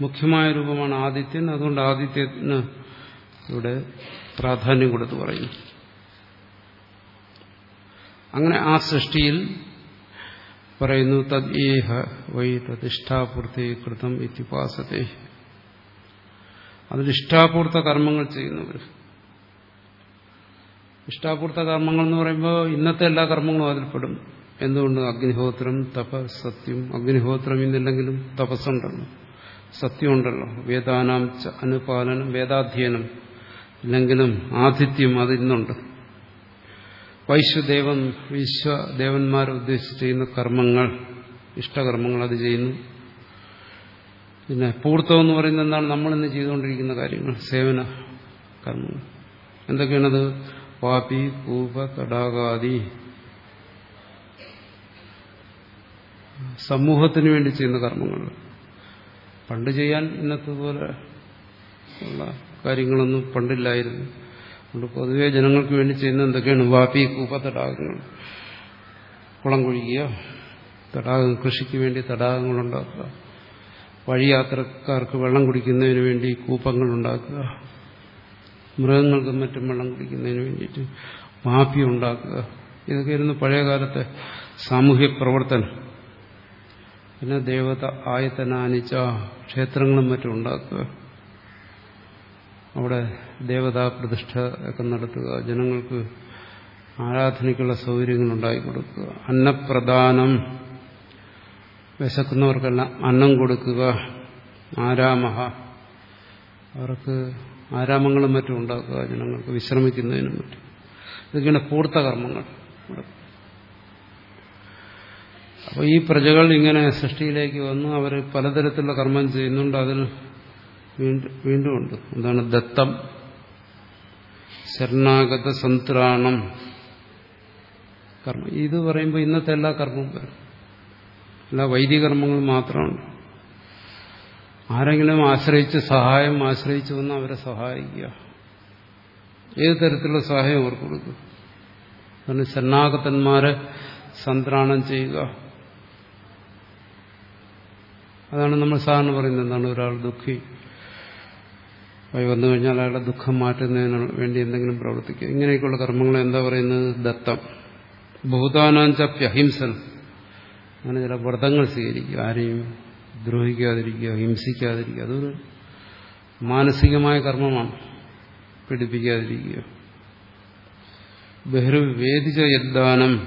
മുഖ്യമായ രൂപമാണ് ആദിത്യൻ. അതുകൊണ്ട് ആദിത്യത്തിന് ഇവിടെ പ്രാധാന്യം കൊടുത്ത് പറയുന്നു. അങ്ങനെ ആ സൃഷ്ടിയിൽ പറയുന്നു തദ് ഏഹ വൈ തദിഷ്ടാപൂർത്തി കൃതം ഇത്യുപാസത്തെ. അതിൽ ഇഷ്ടാപൂർത്ത കർമ്മങ്ങൾ ചെയ്യുന്നവർ. ഇഷ്ടാപൂർത്ത കർമ്മങ്ങൾ എന്ന് പറയുമ്പോൾ ഇന്നത്തെ എല്ലാ കർമ്മങ്ങളും അതിൽപ്പെടും എന്തുകൊണ്ട്? അഗ്നിഹോത്രം തപ സത്യം. അഗ്നിഹോത്രം ഇന്നില്ലെങ്കിലും തപസ്സുണ്ടല്ലോ. സത്യമുണ്ടല്ലോ വേദാനാം അനുപാലനം വേദാധ്യയനം. ഇല്ലെങ്കിലും ആതിഥ്യം അത് ഇന്നുണ്ട്. വൈശ്വദേവൻ വിശ്വദേവന്മാർ ഉദ്ദേശിച്ച് ചെയ്യുന്ന കർമ്മങ്ങൾ ഇഷ്ടകർമ്മങ്ങൾ അത് ചെയ്യുന്നു. പിന്നെ പൂർത്തം എന്ന് പറയുന്നത് എന്താണ്? നമ്മൾ ഇന്ന് ചെയ്തുകൊണ്ടിരിക്കുന്ന കാര്യങ്ങൾ സേവന കർമ്മങ്ങൾ. എന്തൊക്കെയാണത്? പാപി കൂപ തടാകാദി. സമൂഹത്തിന് വേണ്ടി ചെയ്യുന്ന കർമ്മങ്ങൾ. പണ്ട് ചെയ്യാൻ ഇന്നത്തെ പോലെ ഉള്ള കാര്യങ്ങളൊന്നും പണ്ടില്ലായിരുന്നു. അതുകൊണ്ട് പൊതുവെ ജനങ്ങൾക്ക് വേണ്ടി ചെയ്യുന്ന എന്തൊക്കെയാണ് വാപ്പി കൂപ്പ തടാകങ്ങൾ? കുളം കുഴിക്കുക തടാകം കൃഷിക്ക് വേണ്ടി തടാകങ്ങൾ ഉണ്ടാക്കുക വഴിയാത്രക്കാർക്ക് വെള്ളം കുടിക്കുന്നതിന് വേണ്ടി കൂപ്പങ്ങൾ ഉണ്ടാക്കുക മൃഗങ്ങൾക്കും മറ്റും വെള്ളം കുടിക്കുന്നതിന് വേണ്ടിയിട്ട് മാപ്പി ഉണ്ടാക്കുക. ഇതൊക്കെയായിരുന്നു പഴയകാലത്തെ സാമൂഹ്യ പ്രവർത്തനം. പിന്നെ ദേവത ആയത്തനാനിച്ച ക്ഷേത്രങ്ങളും മറ്റും ഉണ്ടാക്കുക. അവിടെ ദേവതാ പ്രതിഷ്ഠ ഒക്കെ നടത്തുക ജനങ്ങൾക്ക് ആരാധനയ്ക്കുള്ള സൗകര്യങ്ങൾ ഉണ്ടാക്കി കൊടുക്കുക അന്നപ്രദാനം വിശക്കുന്നവർക്കെല്ലാം അന്നം കൊടുക്കുക ആരാമഹ അവർക്ക് ആരാമങ്ങളും മറ്റും ഉണ്ടാക്കുക ജനങ്ങൾക്ക് വിശ്രമിക്കുന്നതിനും മറ്റും. ഇതൊക്കെയാണ് പൂർത്ത കർമ്മങ്ങൾ അപ്പോൾ ഈ പ്രജകൾ ഇങ്ങനെ സൃഷ്ടിയിലേക്ക് വന്ന് അവർ പലതരത്തിലുള്ള കർമ്മം ചെയ്യുന്നുണ്ട്. അതിൽ വീണ്ടും ഉണ്ട് എന്താണ് ദത്തം? ശരണാഗത സന്ത്രാണം. കർമ്മം ഇത് പറയുമ്പോൾ ഇന്നത്തെ എല്ലാ കർമ്മവും വരും. എല്ലാ വൈദിക മാത്രമാണ്. ആരെങ്കിലും ആശ്രയിച്ച് സഹായം ആശ്രയിച്ചു വന്ന് അവരെ സഹായിക്കുക. ഏത് തരത്തിലുള്ള സഹായം അവർക്ക് കൊടുക്കുക കാരണം ശരണാഗതന്മാരെ സന്ത്രാണം ചെയ്യുക. അതാണ് നമ്മൾ സാധാരണ പറയുന്നത് എന്താണ് ഒരാൾ ദുഃഖി ആയി വന്നു കഴിഞ്ഞാൽ അയാളുടെ ദുഃഖം മാറ്റുന്നതിന് വേണ്ടി എന്തെങ്കിലും പ്രവർത്തിക്കുക. ഇങ്ങനെയൊക്കെയുള്ള കർമ്മങ്ങൾ എന്താ പറയുന്നത്? ദത്തം. ഭൂതാനാഞ്ചപ്യഹിംസൻ അങ്ങനെ ചില വ്രതങ്ങൾ സ്വീകരിക്കുക. ആരെയും ദ്രോഹിക്കാതിരിക്കുക ഹിംസിക്കാതിരിക്കുക. അതൊരു മാനസികമായ കർമ്മമാണ്. പീഡിപ്പിക്കാതിരിക്കുക. ബഹിർവേദിച്ച യദ്ദാനം.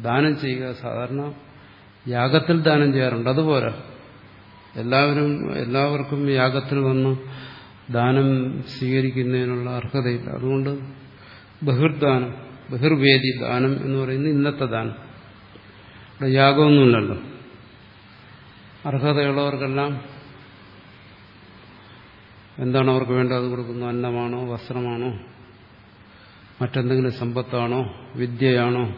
ദാനം ചെയ്യുക. സാധാരണ യാഗത്തിൽ ദാനം ചെയ്യാറുണ്ട്. അതുപോലെ എല്ലാവരും എല്ലാവർക്കും യാഗത്തിൽ വന്ന് ദാനം സ്വീകരിക്കുന്നതിനുള്ള അർഹതയില്ല. അതുകൊണ്ട് ബഹിർദാനം ബഹിർവേദി ദാനം എന്ന് പറയുന്നത് ഇന്നത്തെ ദാനം. ഇവിടെ യാഗമൊന്നുമില്ലല്ലോ. അർഹതയുള്ളവർക്കെല്ലാം എന്താണ് അവർക്ക് വേണ്ടത്? അത് കൊടുക്കുന്നു. അന്നമാണോ വസ്ത്രമാണോ? മറ്റെന്തെങ്കിലും സമ്പത്താണോ? വിദ്യയാണോ?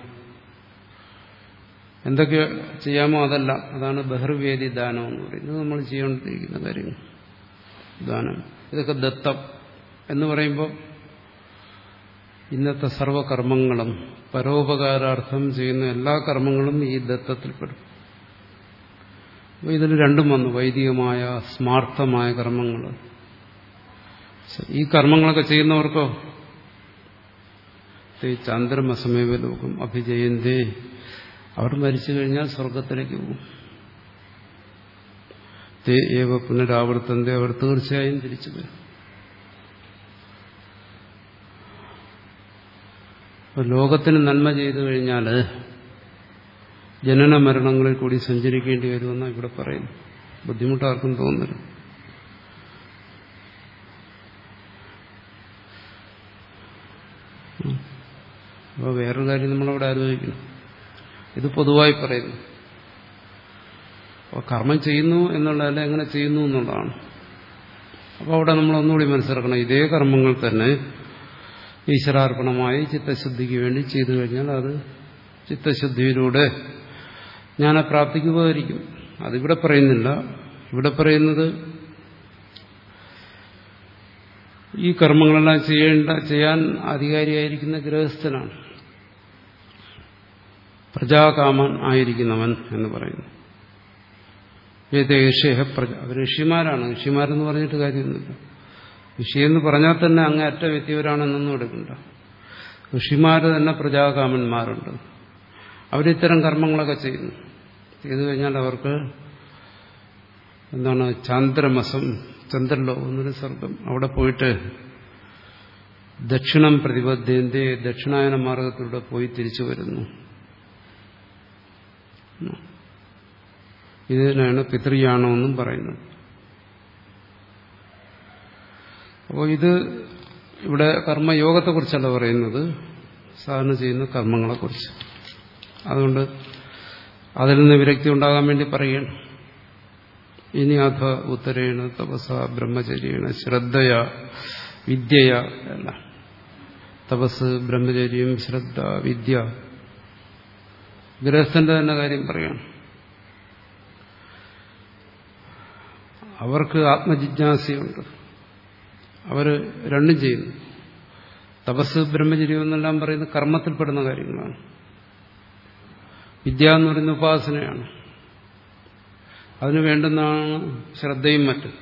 എന്തൊക്കെ ചെയ്യാമോ അതല്ല. അതാണ് ബഹിർവേദി ദാനം എന്ന് പറയുന്നത്. നമ്മൾ ചെയ്തുകൊണ്ടിരിക്കുന്ന കാര്യങ്ങൾ. ദാനം. ഇതൊക്കെ ദത്തം എന്ന് പറയുമ്പോൾ ഇന്നത്തെ സർവകർമ്മങ്ങളും പരോപകാരാർത്ഥം ചെയ്യുന്ന എല്ലാ കർമ്മങ്ങളും ഈ ദത്തത്തിൽപ്പെടും ഇതിൽ രണ്ടും വന്നു വൈദികമായ സ്മാർത്ഥമായ കർമ്മങ്ങൾ. ഈ കർമ്മങ്ങളൊക്കെ ചെയ്യുന്നവർക്കോ? ചന്ദ്രമസമേവ ലോകം അഭിജയന്തേ. അവർ മരിച്ചു കഴിഞ്ഞാൽ സ്വർഗത്തിലേക്ക് പോകും. തേ ഏവ പുനരാവർത്തന്റെ അവർ തീർച്ചയായും തിരിച്ചു വരും. ലോകത്തിന് നന്മ ചെയ്തു കഴിഞ്ഞാൽ ജനന മരണങ്ങളിൽ കൂടി സഞ്ചരിക്കേണ്ടി വരുമെന്നാണ് ഇവിടെ പറയുന്നു. ബുദ്ധിമുട്ടാർക്കും തോന്നരുത്. അപ്പോൾ വേറൊരു കാര്യം നമ്മളവിടെ ആലോചിക്കണം ഇത് പൊതുവായി പറയുന്നു. അപ്പോൾ കർമ്മം ചെയ്യുന്നു എന്നുള്ളതല്ല എങ്ങനെ ചെയ്യുന്നു എന്നുള്ളതാണ്. അപ്പോൾ അവിടെ നമ്മൾ ഒന്നുകൂടി മനസ്സിലാക്കണം ഇതേ കർമ്മങ്ങൾ തന്നെ ഈശ്വരാർപ്പണമായി ചിത്തശുദ്ധിക്ക് വേണ്ടി ചെയ്തു കഴിഞ്ഞാൽ അത് ചിത്തശുദ്ധിയിലൂടെ ജ്ഞാനപ്രാപ്തിക്ക് ഉപകരിക്കും അതിവിടെ പറയുന്നില്ല. ഇവിടെ പറയുന്നത് ഈ കർമ്മങ്ങളെല്ലാം ചെയ്യേണ്ട ചെയ്യാൻ അധികാരിയായിരിക്കുന്ന ഗൃഹസ്ഥനാണ്. പ്രജാകാമൻ ആയിരിക്കുന്നവൻ എന്ന് പറയുന്നു. ഏതേഷേഹ പ്രജ അവർ ഋഷിമാരാണ്. ഋഷിമാരെന്ന് പറഞ്ഞിട്ട് കാര്യമൊന്നുമില്ല. ഋഷി എന്ന് പറഞ്ഞാൽ തന്നെ അങ്ങേ അറ്റ വ്യക്തിയവരാണെന്നൊന്നും എടുക്കണ്ട ഋഷിമാർ തന്നെ പ്രജാകാമന്മാരുണ്ട്. അവരിത്തരം കർമ്മങ്ങളൊക്കെ ചെയ്യുന്നു. ചെയ്തു കഴിഞ്ഞാൽ അവർക്ക് എന്താണ് ചാന്ദ്രമസം ചന്ദ്രലോകം എന്നൊരു സ്വർഗം അവിടെ പോയിട്ട് ദക്ഷിണം പ്രതിബദ്ധേന്ത്യ ദക്ഷിണായന മാർഗത്തിലൂടെ പോയി തിരിച്ചു വരുന്നു. ഇതിനാണ് പിതൃയാണമെന്നും പറയുന്നത്. അപ്പോൾ ഇത് ഇവിടെ കർമ്മയോഗത്തെക്കുറിച്ചല്ല പറയുന്നത്. സാധാരണ ചെയ്യുന്ന കർമ്മങ്ങളെക്കുറിച്ച്. അതുകൊണ്ട് അതിൽ നിന്ന് വിരക്തി ഉണ്ടാകാൻ വേണ്ടി പറയുകയാണ്. ഇനി അഥ ഉത്തരേണ തപസ ബ്രഹ്മചര്യേണ ശ്രദ്ധയ വിദ്യയ അല്ല തപസ് ബ്രഹ്മചര്യം ശ്രദ്ധ വിദ്യ. ഗൃഹസ്ഥന്റെ തന്നെ കാര്യം പറയണം അവർക്ക് ആത്മജിജ്ഞാസയുണ്ട്. അവർ രണ്ടും ചെയ്യുന്നു. തപസ് ബ്രഹ്മചര്യം എന്നെല്ലാം പറയുന്നത് കർമ്മത്തിൽപ്പെടുന്ന കാര്യങ്ങളാണ്. വിദ്യ എന്ന് പറയുന്ന ഉപാസനയാണ്. അതിനു വേണ്ടുന്നതാണ് ശ്രദ്ധയും മറ്റും.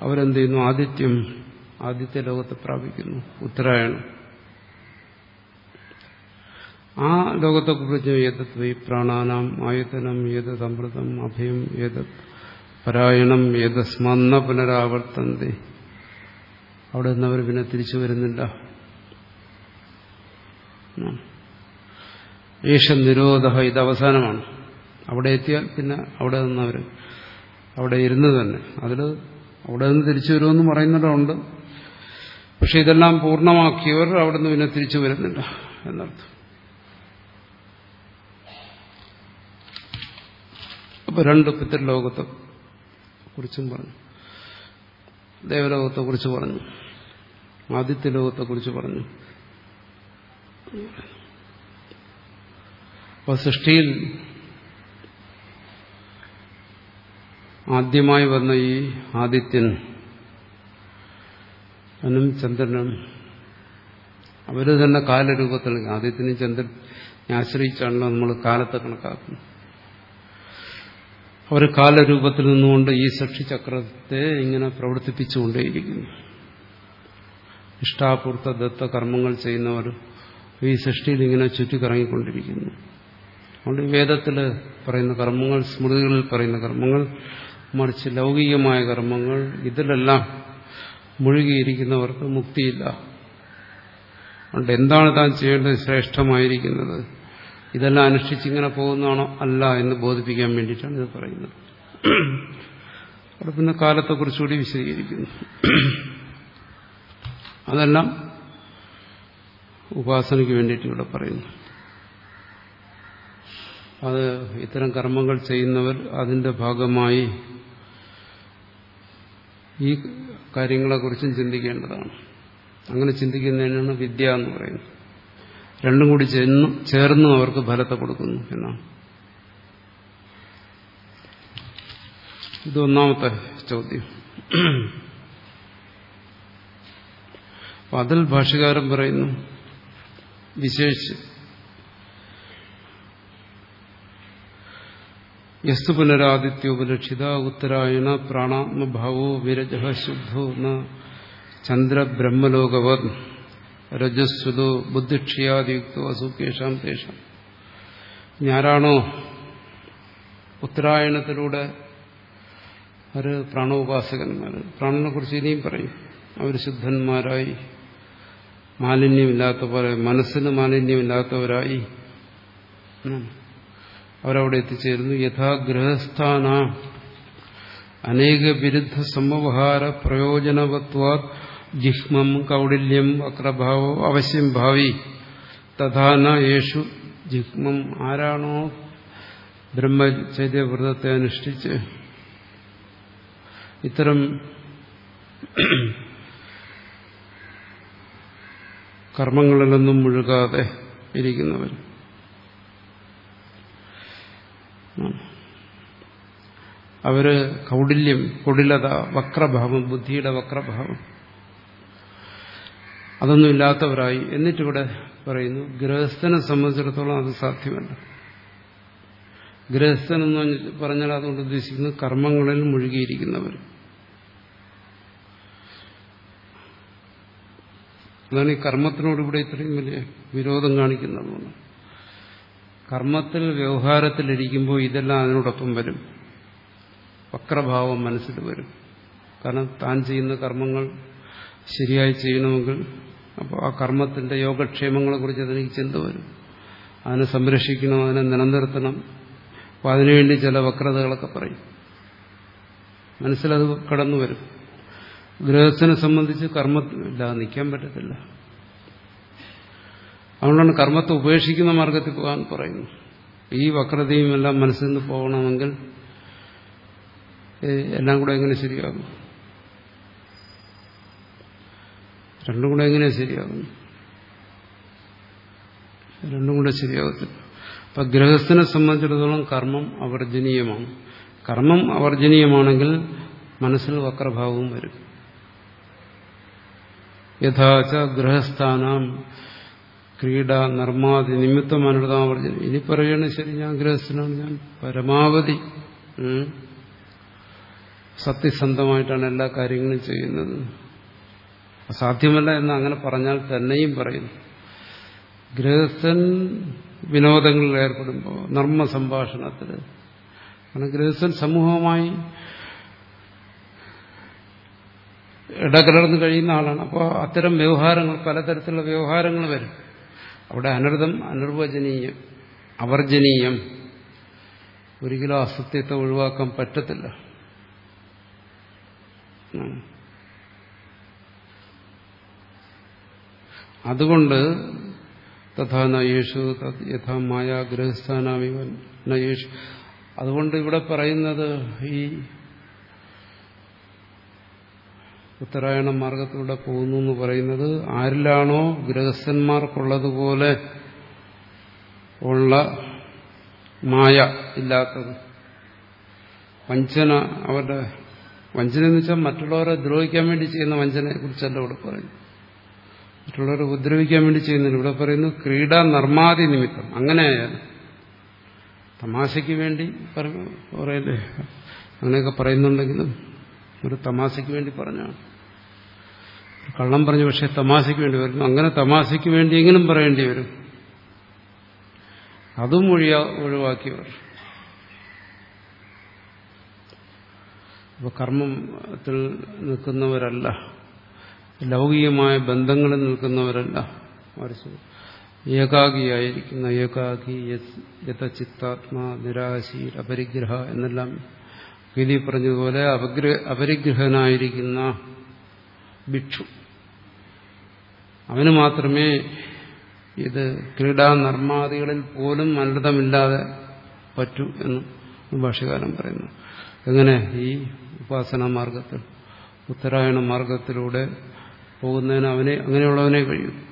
അവരെന്ത് ചെയ്യുന്നു? ആദിത്യം ആദിത്യ ലോകത്തെ പ്രാപിക്കുന്നു. ഉത്തരായണം. ആ ലോകത്തെക്കുറിച്ച് ഏതത് വൈ പ്രാണാനാം ആയതനം ഏത് സമൃദ്ധം അഭയം ഏതത് പരായണം ഏതസ്മന്ന പുനരാവർത്തന്തി. അവിടെ നിന്ന് അവർ പിന്നെ തിരിച്ചു വരുന്നില്ല. ഏഷ നിരോധ ഇത് അവസാനമാണ്. അവിടെ എത്തിയാൽ പിന്നെ അവിടെ നിന്നവർ അവിടെ ഇരുന്ന് തന്നെ. അതിൽ അവിടെ നിന്ന് തിരിച്ചു വരുമെന്ന് പറയുന്നിടമുണ്ട്. പക്ഷെ ഇതെല്ലാം പൂർണമാക്കിയവർ അവിടെ നിന്ന് പിന്നെ തിരിച്ചു വരുന്നില്ല എന്നർത്ഥം. അപ്പൊ രണ്ട് പിതൃലോകത്തെ കുറിച്ചും പറഞ്ഞു. ദേവലോകത്തെ കുറിച്ച് പറഞ്ഞു. ആദിത്യ ലോകത്തെ കുറിച്ച് പറഞ്ഞു. അപ്പൊ സൃഷ്ടിയിൽ ആദ്യമായി വന്ന ഈ ആദിത്യൻ അനും ചന്ദ്രനും അവർ തന്നെ കാലരൂപത്തിൽ ആദിത്യനും ചന്ദ്രനെ ആശ്രയിച്ചാണല്ലോ നമ്മൾ കാലത്തെ കണക്കാക്കുന്നത്. അവർ കാലരൂപത്തിൽ നിന്നുകൊണ്ട് ഈ സക്ഷിചക്രത്തെ ഇങ്ങനെ പ്രവർത്തിപ്പിച്ചുകൊണ്ടേയിരിക്കുന്നു. ഇഷ്ടാപൂർത്ത ദത്ത കർമ്മങ്ങൾ ചെയ്യുന്നവർ ഈ സൃഷ്ടിയിൽ ഇങ്ങനെ ചുറ്റിക്കറങ്ങിക്കൊണ്ടിരിക്കുന്നു. അതുകൊണ്ട് വേദത്തിൽ പറയുന്ന കർമ്മങ്ങൾ സ്മൃതികളിൽ പറയുന്ന കർമ്മങ്ങൾ മറിച്ച് ലൗകികമായ കർമ്മങ്ങൾ ഇതിലെല്ലാം മുഴുകിയിരിക്കുന്നവർക്ക് മുക്തിയില്ല. അതുകൊണ്ട് എന്താണ് താൻ ചെയ്യേണ്ടത്? ശ്രേഷ്ഠമായിരിക്കുന്നത്? ഇതെല്ലാം അനുഷ്ഠിച്ചിങ്ങനെ പോകുന്നതാണോ? അല്ല എന്ന് ബോധിപ്പിക്കാൻ വേണ്ടിയിട്ടാണ് ഇത് പറയുന്നത്. അവിടെ പിന്നെ കാലത്തെക്കുറിച്ചുകൂടി വിശദീകരിക്കുന്നു. അതെല്ലാം ഉപാസനയ്ക്ക് വേണ്ടിയിട്ട് ഇവിടെ പറയുന്നു. അത് ഇത്തരം കർമ്മങ്ങൾ ചെയ്യുന്നവർ അതിന്റെ ഭാഗമായി ഈ കാര്യങ്ങളെക്കുറിച്ചും ചിന്തിക്കേണ്ടതാണ്. അങ്ങനെ ചിന്തിക്കുന്നതിനാണ് വിദ്യ എന്ന് പറയുന്നത്. രണ്ടും കൂടി ചെന്നു ചേർന്നും അവർക്ക് ഫലത്തെ കൊടുക്കുന്നു എന്നാണ്. ഇത് ഒന്നാമത്തെ ചോദ്യം. അതിൽ ഭാഷകാരൻ പറയുന്നു വിശേഷിച്ച്. യസ്തു പുനരാദിത്യോപലക്ഷിത ഉത്തരായണ പ്രാണാത്മഭാവോ വിരജ ശുദ്ധോ ന ചന്ദ്രബ്രഹ്മലോകവത്. രജസ്വതോ ബുദ്ധിക്ഷിയാതിയുക്തോ അസുഖേഷാം തേഷാം. ഞാനാണോ ഉത്തരായണത്തിലൂടെ ഒരു പ്രാണോപാസകന്മാർ? പ്രാണനെ കുറിച്ച് ഇനിയും പറയും. അവർ ശുദ്ധന്മാരായി മാലിന്യമില്ലാത്ത പോലെ മനസ്സിന് മാലിന്യമില്ലാത്തവരായി. അവരവിടെ എത്തിച്ചേരുന്നു. യഥാ ഗൃഹസ്ഥാന. അനേക വിരുദ്ധ സമവഹാര പ്രയോജനവത്വാ ജിഹ്മം കൗടില്യം വക്രഭാവോ അവശ്യം ഭാവി. തഥാന യേശു ജിഹ്മം ആരാണോ? ബ്രഹ്മചര്യവ്രതത്തെ അനുഷ്ഠിച്ച്. ഇത്തരം കർമ്മങ്ങളിലൊന്നും മുഴുകാതെ ഇരിക്കുന്നവർ. അവർ കൗടില്യം കൊടിലത വക്രഭാവം ബുദ്ധിയുടെ വക്രഭാവം. അതൊന്നും ഇല്ലാത്തവരായി. എന്നിട്ടിവിടെ പറയുന്നു ഗൃഹസ്ഥനെ സംബന്ധിച്ചിടത്തോളം അത് സാധ്യമല്ല. ഗൃഹസ്ഥൻ എന്ന് പറഞ്ഞാൽ അതുകൊണ്ട് ഉദ്ദേശിക്കുന്നത് കർമ്മങ്ങളിൽ മുഴുകിയിരിക്കുന്നവർ. അതാണ് ഈ കർമ്മത്തിനോട് ഇത്രയും വലിയ വിരോധം കാണിക്കുന്നതുകൊണ്ട് കർമ്മത്തിൽ വ്യവഹാരത്തിലിരിക്കുമ്പോൾ ഇതെല്ലാം അതിനോടൊപ്പം വരും. വക്രഭാവം മനസ്സിൽ വരും. കാരണം താൻ ചെയ്യുന്ന കർമ്മങ്ങൾ ശരിയായി ചെയ്യണമെങ്കിൽ അപ്പോൾ ആ കർമ്മത്തിന്റെ യോഗക്ഷേമങ്ങളെക്കുറിച്ച് അതെനിക്ക് ചിന്ത വരും. അതിനെ സംരക്ഷിക്കണം അതിനെ നിലനിർത്തണം. അപ്പോൾ അതിനുവേണ്ടി ചില വക്രതകളൊക്കെ പറയും. മനസ്സിലത് കടന്നു വരും. ഗൃഹസ്ഥനെ സംബന്ധിച്ച് കർമ്മത്തില്ല നിൽക്കാൻ പറ്റത്തില്ല. അതുകൊണ്ടാണ് കർമ്മത്തെ ഉപേക്ഷിക്കുന്ന മാർഗത്തിൽ പോകാൻ പറയുന്നു. ഈ വക്രതയും എല്ലാം മനസ്സിൽ നിന്ന് പോകണമെങ്കിൽ എല്ലാം കൂടെ എങ്ങനെ ശരിയാകും? രണ്ടും കൂടെ എങ്ങനെ ശരിയാകും? രണ്ടും കൂടെ ശരിയാകത്തില്ല. അപ്പൊ ഗൃഹസ്ഥനെ സംബന്ധിച്ചിടത്തോളം കർമ്മം അവർജനീയമാണ്. കർമ്മം അവർജനീയമാണെങ്കിൽ മനസ്സിൽ വക്രഭാവവും വരും. യഥാച ഗൃഹസ്ഥാനം ക്രീഡ നർമാതി നിമിത്തമനുതാവർജനം ഇനി പറയണ ശരി ഞാൻ ഗൃഹസ്ഥനാണ് ഞാൻ പരമാവധി സത്യസന്ധമായിട്ടാണ് എല്ലാ കാര്യങ്ങളും ചെയ്യുന്നത്. അസാധ്യമല്ല എന്ന് അങ്ങനെ പറഞ്ഞാൽ തന്നെയും പറയുന്നു. ഗൃഹസ്ഥൻ വിനോദങ്ങളിൽ ഏർപ്പെടുമ്പോൾ നർമ്മ സംഭാഷണത്തിൽ. കാരണം ഗൃഹസ്ഥൻ സമൂഹവുമായി ഇടകലർന്ന് കഴിയുന്ന ആളാണ്. അപ്പോൾ അത്തരം വ്യവഹാരങ്ങൾ പലതരത്തിലുള്ള വ്യവഹാരങ്ങൾ വരും. അവിടെ അനർഥം അനിർവചനീയം അവർജനീയം. ഒരിക്കലും അസത്യത്തെ ഒഴിവാക്കാൻ പറ്റത്തില്ല. അതുകൊണ്ട് തഥാ നയേഷു യഥാ മായ ഗൃഹസ്ഥാനാമിവൻ നയേഷു. അതുകൊണ്ട് ഇവിടെ പറയുന്നത് ഈ ഉത്തരായണ മാർഗത്തിലൂടെ പോകുന്നു എന്ന് പറയുന്നത് ആരിലാണോ ഗൃഹസ്ഥന്മാർക്കുള്ളതുപോലെ ഉള്ള മായ ഇല്ലാത്തത്. വഞ്ചന അവരുടെ വഞ്ചന എന്ന് വെച്ചാൽ മറ്റുള്ളവരെ ദ്രോഹിക്കാൻ വേണ്ടി ചെയ്യുന്ന വഞ്ചനയെ കുറിച്ചല്ല ഇവിടെ പറയുന്നു മറ്റുള്ളവരെ ഉപദ്രവിക്കാൻ വേണ്ടി ചെയ്യുന്നില്ല. ഇവിടെ പറയുന്നു ക്രീഡ നർമാതി നിമിത്തം. അങ്ങനെ തമാശയ്ക്ക് വേണ്ടി പറയല്ലേ അങ്ങനെയൊക്കെ പറയുന്നുണ്ടെങ്കിലും ഒരു തമാശയ്ക്ക് വേണ്ടി പറഞ്ഞാണ്. കള്ളം പറഞ്ഞു പക്ഷെ തമാശയ്ക്ക് വേണ്ടി വരുന്നു. അങ്ങനെ തമാശയ്ക്ക് വേണ്ടിയെങ്കിലും പറയേണ്ടി വരും. അതും ഒഴിയ ഒഴിവാക്കിയവർ. അപ്പോൾ കർമ്മത്തിൽ നിൽക്കുന്നവരല്ല. ലൗകികമായ ബന്ധങ്ങളിൽ നിൽക്കുന്നവരല്ല. മറിച്ച് ഏകാഗിയായിരിക്കുന്ന ഏകാഗി യഥചിത്താത്മാ നിരാശി അപരിഗ്രഹ എന്നെല്ലാം ഗീതി പറഞ്ഞതുപോലെ അപരിഗ്രഹനായിരിക്കുന്ന ഭിക്ഷു. അവന് മാത്രമേ ഇത് ക്രീഡാ നിർമാതികളിൽ പോലും അനർത്ഥമില്ലാതെ പറ്റൂ എന്ന് ഭാഷകാരൻ പറയുന്നു. എങ്ങനെ? ഈ ഉപാസനാ മാർഗത്തിൽ ഉത്തരായണ മാർഗത്തിലൂടെ പോകുന്നതിന് അവനെ അങ്ങനെയുള്ളവനെ കഴിയും.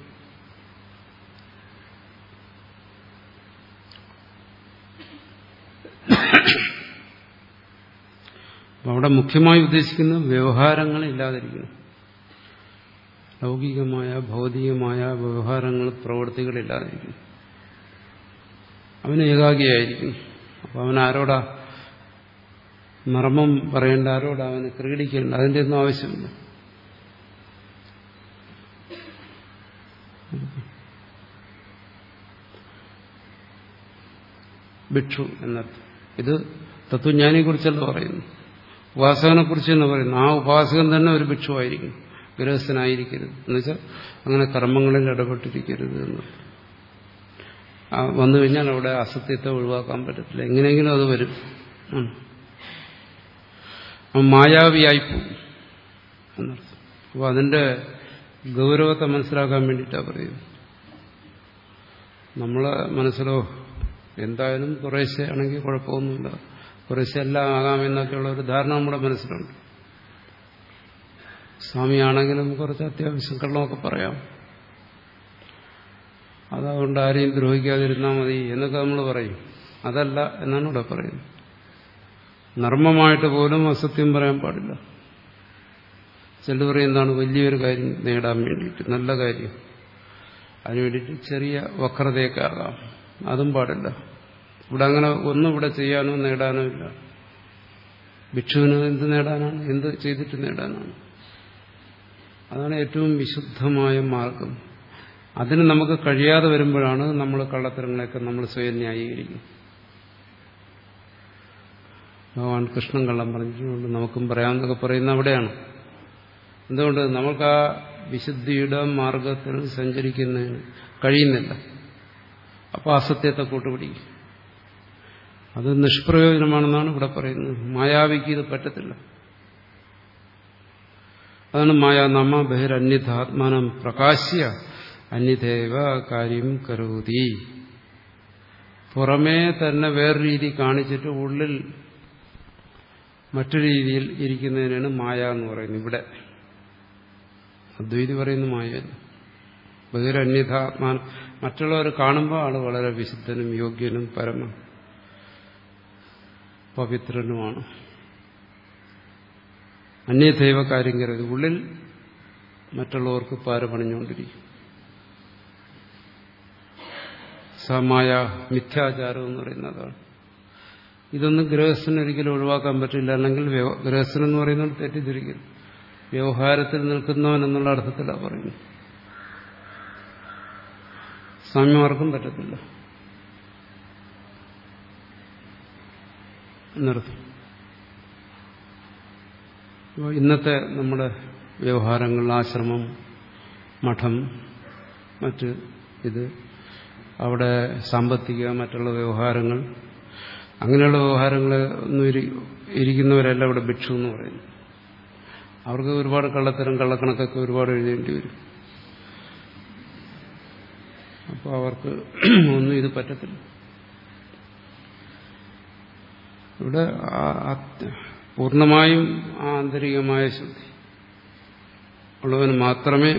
അവിടെ മുഖ്യമായി ഉദ്ദേശിക്കുന്ന വ്യവഹാരങ്ങൾ ഇല്ലാതിരിക്കണം ലൗകികമായ ഭൗതികമായ വ്യവഹാരങ്ങൾ പ്രവൃത്തികളില്ലാതിരിക്കണം അവന് ഏകാഗിയായിരിക്കും. അപ്പൊ അവൻ ആരോടാ മർമ്മം പറയേണ്ട ആരോടാ അവന് ക്രീഡിക്കേണ്ട? അതിന്റെ ഒന്നും ആവശ്യമില്ല. ഭിക്ഷു എന്നർത്ഥം ഇത് തത്വജ്ഞാനിയെ കുറിച്ചല്ല പറയുന്നു. ഉപാസകനെ കുറിച്ച് തന്നെ പറയുന്നു. ആ ഉപാസകൻ തന്നെ ഒരു ഭിക്ഷുവായിരിക്കും. ഗൃഹസ്ഥനായിരിക്കരുത്. എന്നുവെച്ചാൽ അങ്ങനെ കർമ്മങ്ങളിൽ ഇടപെട്ടിരിക്കരുത് എന്ന്. വന്നു കഴിഞ്ഞാൽ അവിടെ അസത്യത്തെ ഒഴിവാക്കാൻ പറ്റത്തില്ല. എങ്ങനെയെങ്കിലും അത് വരും. മായാവിയായിപ്പോവും എന്നർത്ഥം. അപ്പോൾ അതിന്റെ ഗൗരവത്തെ മനസ്സിലാക്കാൻ വേണ്ടിയിട്ടാണ് പറയുന്നത്. നമ്മളെ മനസ്സിലോ എന്തായാലും കുറേശ്ശെ ആണെങ്കിൽ കുഴപ്പമൊന്നുമില്ല. കുറേശ്ശെ എല്ലാം ആകാമെന്നൊക്കെയുള്ള ഒരു ധാരണ നമ്മുടെ മനസ്സിലുണ്ട്. സ്വാമിയാണെങ്കിലും കുറച്ച് അത്യാവശ്യം കള്ളമൊക്കെ പറയാം. അതുകൊണ്ട് ആരെയും ദ്രോഹിക്കാതിരുന്നാൽ മതി എന്നൊക്കെ നമ്മൾ പറയും. അതല്ല എന്നാണ് ഇവിടെ പറയുന്നത്. നർമ്മമായിട്ട് പോലും അസത്യം പറയാൻ പാടില്ല. ചിലർ പറയുന്നതാണ് വലിയൊരു കാര്യം നേടാൻ വേണ്ടിയിട്ട് നല്ല കാര്യം. അതിനു വേണ്ടിയിട്ട് ചെറിയ വക്രതയൊക്കെ ആകാം. അതും പാടില്ല. ഇവിടെ അങ്ങനെ ഒന്നും ഇവിടെ ചെയ്യാനോ നേടാനോ ഇല്ല. ഭിക്ഷുവിന് എന്ത് നേടാനാണ്? എന്ത് ചെയ്തിട്ട് നേടാനാണ്? അതാണ് ഏറ്റവും വിശുദ്ധമായ മാർഗം. അതിന് നമുക്ക് കഴിയാതെ വരുമ്പോഴാണ് നമ്മൾ കള്ളത്തരങ്ങളെയൊക്കെ നമ്മൾ സ്വയം ന്യായീകരിക്കും. ഭഗവാൻ കൃഷ്ണൻ കള്ളം പറഞ്ഞിട്ടുണ്ട്. നമുക്കും പറയാമെന്നൊക്കെ പറയുന്ന അവിടെയാണ്. എന്തുകൊണ്ട്? നമുക്ക് ആ വിശുദ്ധിയുടെ മാർഗത്തിൽ സഞ്ചരിക്കുന്നതിന് കഴിയുന്നില്ല. അപ്പോൾ അസത്യത്തെ കൂട്ടുപിടിക്കും അത് നിഷ്പ്രയോജനമാണെന്നാണ് ഇവിടെ പറയുന്നത്. മായാവിക്ക് ഇത് പറ്റത്തില്ല. അതാണ് മായ നമ ബഹിരന്യഥാത്മാനം പ്രകാശ്യ. അന്യദേവ കാര്യം കരുതി. പുറമേ തന്നെ വേറെ രീതി കാണിച്ചിട്ട് ഉള്ളിൽ മറ്റു രീതിയിൽ ഇരിക്കുന്നതിനാണ് മായ എന്ന് പറയുന്നത് ഇവിടെ. അദ്വൈതി പറയുന്ന മായല്ല ബഹിരന്യഥാത്മാനം മറ്റുള്ളവർ കാണുമ്പോൾ ആൾ വളരെ വിശുദ്ധനും യോഗ്യനും പരമ പവിത്രനുമാണ്. അന്യദൈവ കാര്യം കരുത് ഉള്ളിൽ മറ്റുള്ളവർക്ക് പാര പണിഞ്ഞുകൊണ്ടിരിക്കും സമായ മിഥ്യാചാരം എന്ന് പറയുന്നതാണ്. ഇതൊന്നും ഗൃഹസ്ഥന് ഒരിക്കലും ഒഴിവാക്കാൻ പറ്റില്ല. അല്ലെങ്കിൽ ഗൃഹസ്ഥനെന്ന് പറയുന്നത് തെറ്റിദ്ധരിക്കരുത്. വ്യവഹാരത്തിൽ നിൽക്കുന്നവൻ എന്നുള്ള അർത്ഥത്തിലാണ് പറയുന്നത്. സാമ്യമാർക്കും പറ്റത്തില്ല. ഇന്നത്തെ നമ്മുടെ വ്യവഹാരങ്ങൾ ആശ്രമം മഠം മറ്റ് ഇത് അവിടെ സാമ്പത്തിക മറ്റുള്ള വ്യവഹാരങ്ങൾ അങ്ങനെയുള്ള വ്യവഹാരങ്ങൾ ഒന്നും ഇരിക്കുന്നവരല്ല ഇവിടെ ഭിക്ഷു എന്ന് പറയുന്നു. അവർക്ക് ഒരുപാട് കള്ളത്തരം കള്ളക്കണക്കൊക്കെ ഒരുപാട് എഴുതേണ്ടി വരും. അപ്പോൾ അവർക്ക് ഒന്നും ഇത് പറ്റത്തില്ല. ഇവിടെ പൂർണമായും ആന്തരികമായ ശുദ്ധി ഉള്ളവന് മാത്രമേ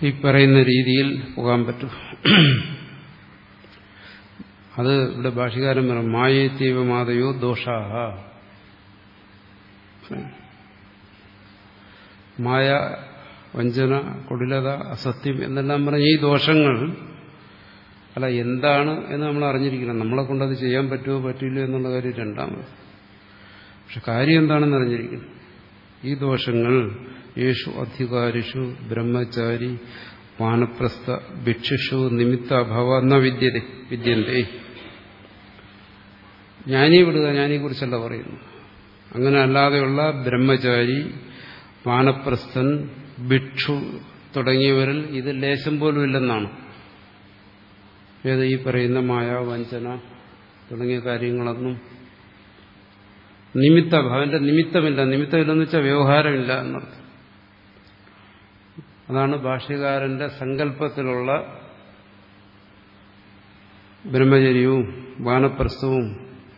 ഈ പറയുന്ന രീതിയിൽ പോകാൻ പറ്റൂ. അത് ഇവിടെ ഭാഷകാരൻ പറയും മായേത്തീവ മാതയോ ദോഷാഹ. മായ വഞ്ചന കൊടിലത അസത്യം എന്നെല്ലാം പറഞ്ഞ ഈ ദോഷങ്ങൾ അല്ല എന്താണ് എന്ന് നമ്മൾ അറിഞ്ഞിരിക്കണം. നമ്മളെ കൊണ്ടത് ചെയ്യാൻ പറ്റുമോ പറ്റില്ല എന്നുള്ള കാര്യം രണ്ടാമത്. പക്ഷെ കാര്യം എന്താണെന്ന് അറിഞ്ഞിരിക്കണം. ഈ ദോഷങ്ങൾ യേശു അധികാരിഷു ബ്രഹ്മചാരി പാനപ്രസ്ഥ ഭിക്ഷുഷു നിമിത്ത അഭാവ എന്ന വിദ്യത വിദ്യന്തേ ജ്ഞാനി വിടുക കുറിച്ചല്ല പറയുന്നു അങ്ങനെ അല്ലാതെയുള്ള ബ്രഹ്മചാരി വാനപ്രസ്ഥൻ ഭിക്ഷു തുടങ്ങിയവരിൽ ഇത് ലേശം പോലും ഇല്ലെന്നാണ്. ഏത് ഈ പറയുന്ന മായ വഞ്ചന തുടങ്ങിയ കാര്യങ്ങളൊന്നും നിമിത്ത ഭവന്റെ നിമിത്തമില്ല. നിമിത്തമില്ലെന്ന് വെച്ചാൽ വ്യവഹാരമില്ല എന്നർത്ഥം. അതാണ് ഭാഷ്യകാരന്റെ സങ്കല്പത്തിലുള്ള ബ്രഹ്മചര്യവും വാനപ്രസ്ഥവും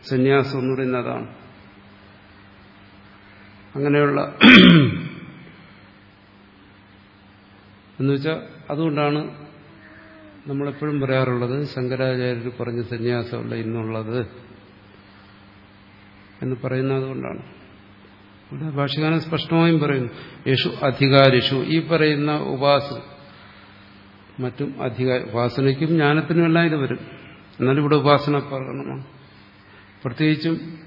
സന്യാസവും എന്ന് പറയുന്നതാണ് അങ്ങനെയുള്ള എന്നുവെച്ചാൽ അതുകൊണ്ടാണ് നമ്മളെപ്പോഴും പറയാറുള്ളത് ശങ്കരാചാര്യർ പറഞ്ഞ സന്യാസമല്ല ഇന്നുള്ളത് എന്ന് പറയുന്നത് കൊണ്ടാണ്. ഇവിടെ ഭാഷകാരൻ സ്പഷ്ടമായും പറയുന്നു യേശു അധികാരിഷു. ഈ പറയുന്ന ഉപാസന മറ്റും അധികാര ഉപാസനയ്ക്കും ജ്ഞാനത്തിനും എല്ലാം ഇത് വരും. എന്നാലും ഇവിടെ ഉപാസന പറയണമാണ് പ്രത്യേകിച്ചും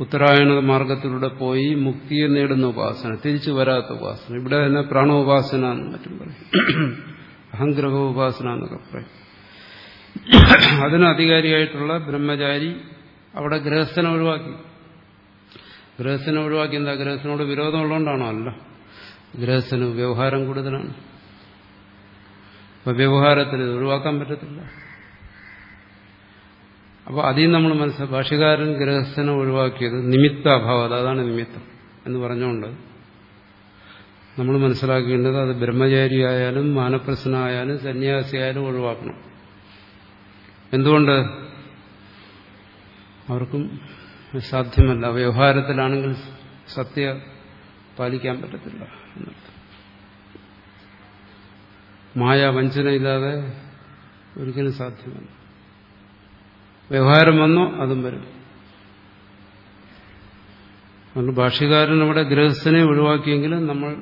ഉത്തരായണ മാർഗത്തിലൂടെ പോയി മുക്തിയെ നേടുന്ന ഉപാസന തിരിച്ചു വരാത്ത ഉപാസന. ഇവിടെ തന്നെ പ്രാണോപാസന എന്ന് മറ്റും പറയും. അഹംഗ്രഹ ഉപാസന എന്നൊക്കെ പറയും. അതിന് അധികാരിയായിട്ടുള്ള ബ്രഹ്മചാരി അവിടെ ഗൃഹസ്ഥനെ ഒഴിവാക്കി. ഗൃഹസ്ഥനെ ഒഴിവാക്കി എന്താ? ഗൃഹസ്ഥനോട് വിരോധമുള്ളതുകൊണ്ടാണോ? അല്ല. ഗൃഹസ്ഥന് വ്യവഹാരം കൂടുതലാണ്. അപ്പൊ വ്യവഹാരത്തിന് ഒഴിവാക്കാൻ പറ്റത്തില്ല. അപ്പോൾ അതിൽ നമ്മൾ മനസ്സിലാക്കി ഭാഷകാരൻ ഗൃഹസ്ഥനെ ഒഴിവാക്കിയത് നിമിത്ത അഭാവം അതാണ് നിമിത്തം എന്ന് പറഞ്ഞുകൊണ്ട് നമ്മൾ മനസ്സിലാക്കേണ്ടത് അത് ബ്രഹ്മചാരിയായാലും മാനപ്രസനായാലും സന്യാസിയായാലും ഒഴിവാക്കണം. എന്തുകൊണ്ട്? അവർക്കും സാധ്യമല്ല. വ്യവഹാരത്തിലാണെങ്കിൽ സത്യ പാലിക്കാൻ പറ്റത്തില്ല എന്നർത്ഥം. മായ വഞ്ചന ഇല്ലാതെ ഒരിക്കലും സാധ്യമല്ല. വ്യവഹാരം വന്നോ അതും വരും. അതുകൊണ്ട് ഭാഷ്യകാരൻ ഇവിടെ ഗൃഹസ്ഥനെ ഒഴിവാക്കിയെങ്കിലും നമ്മൾ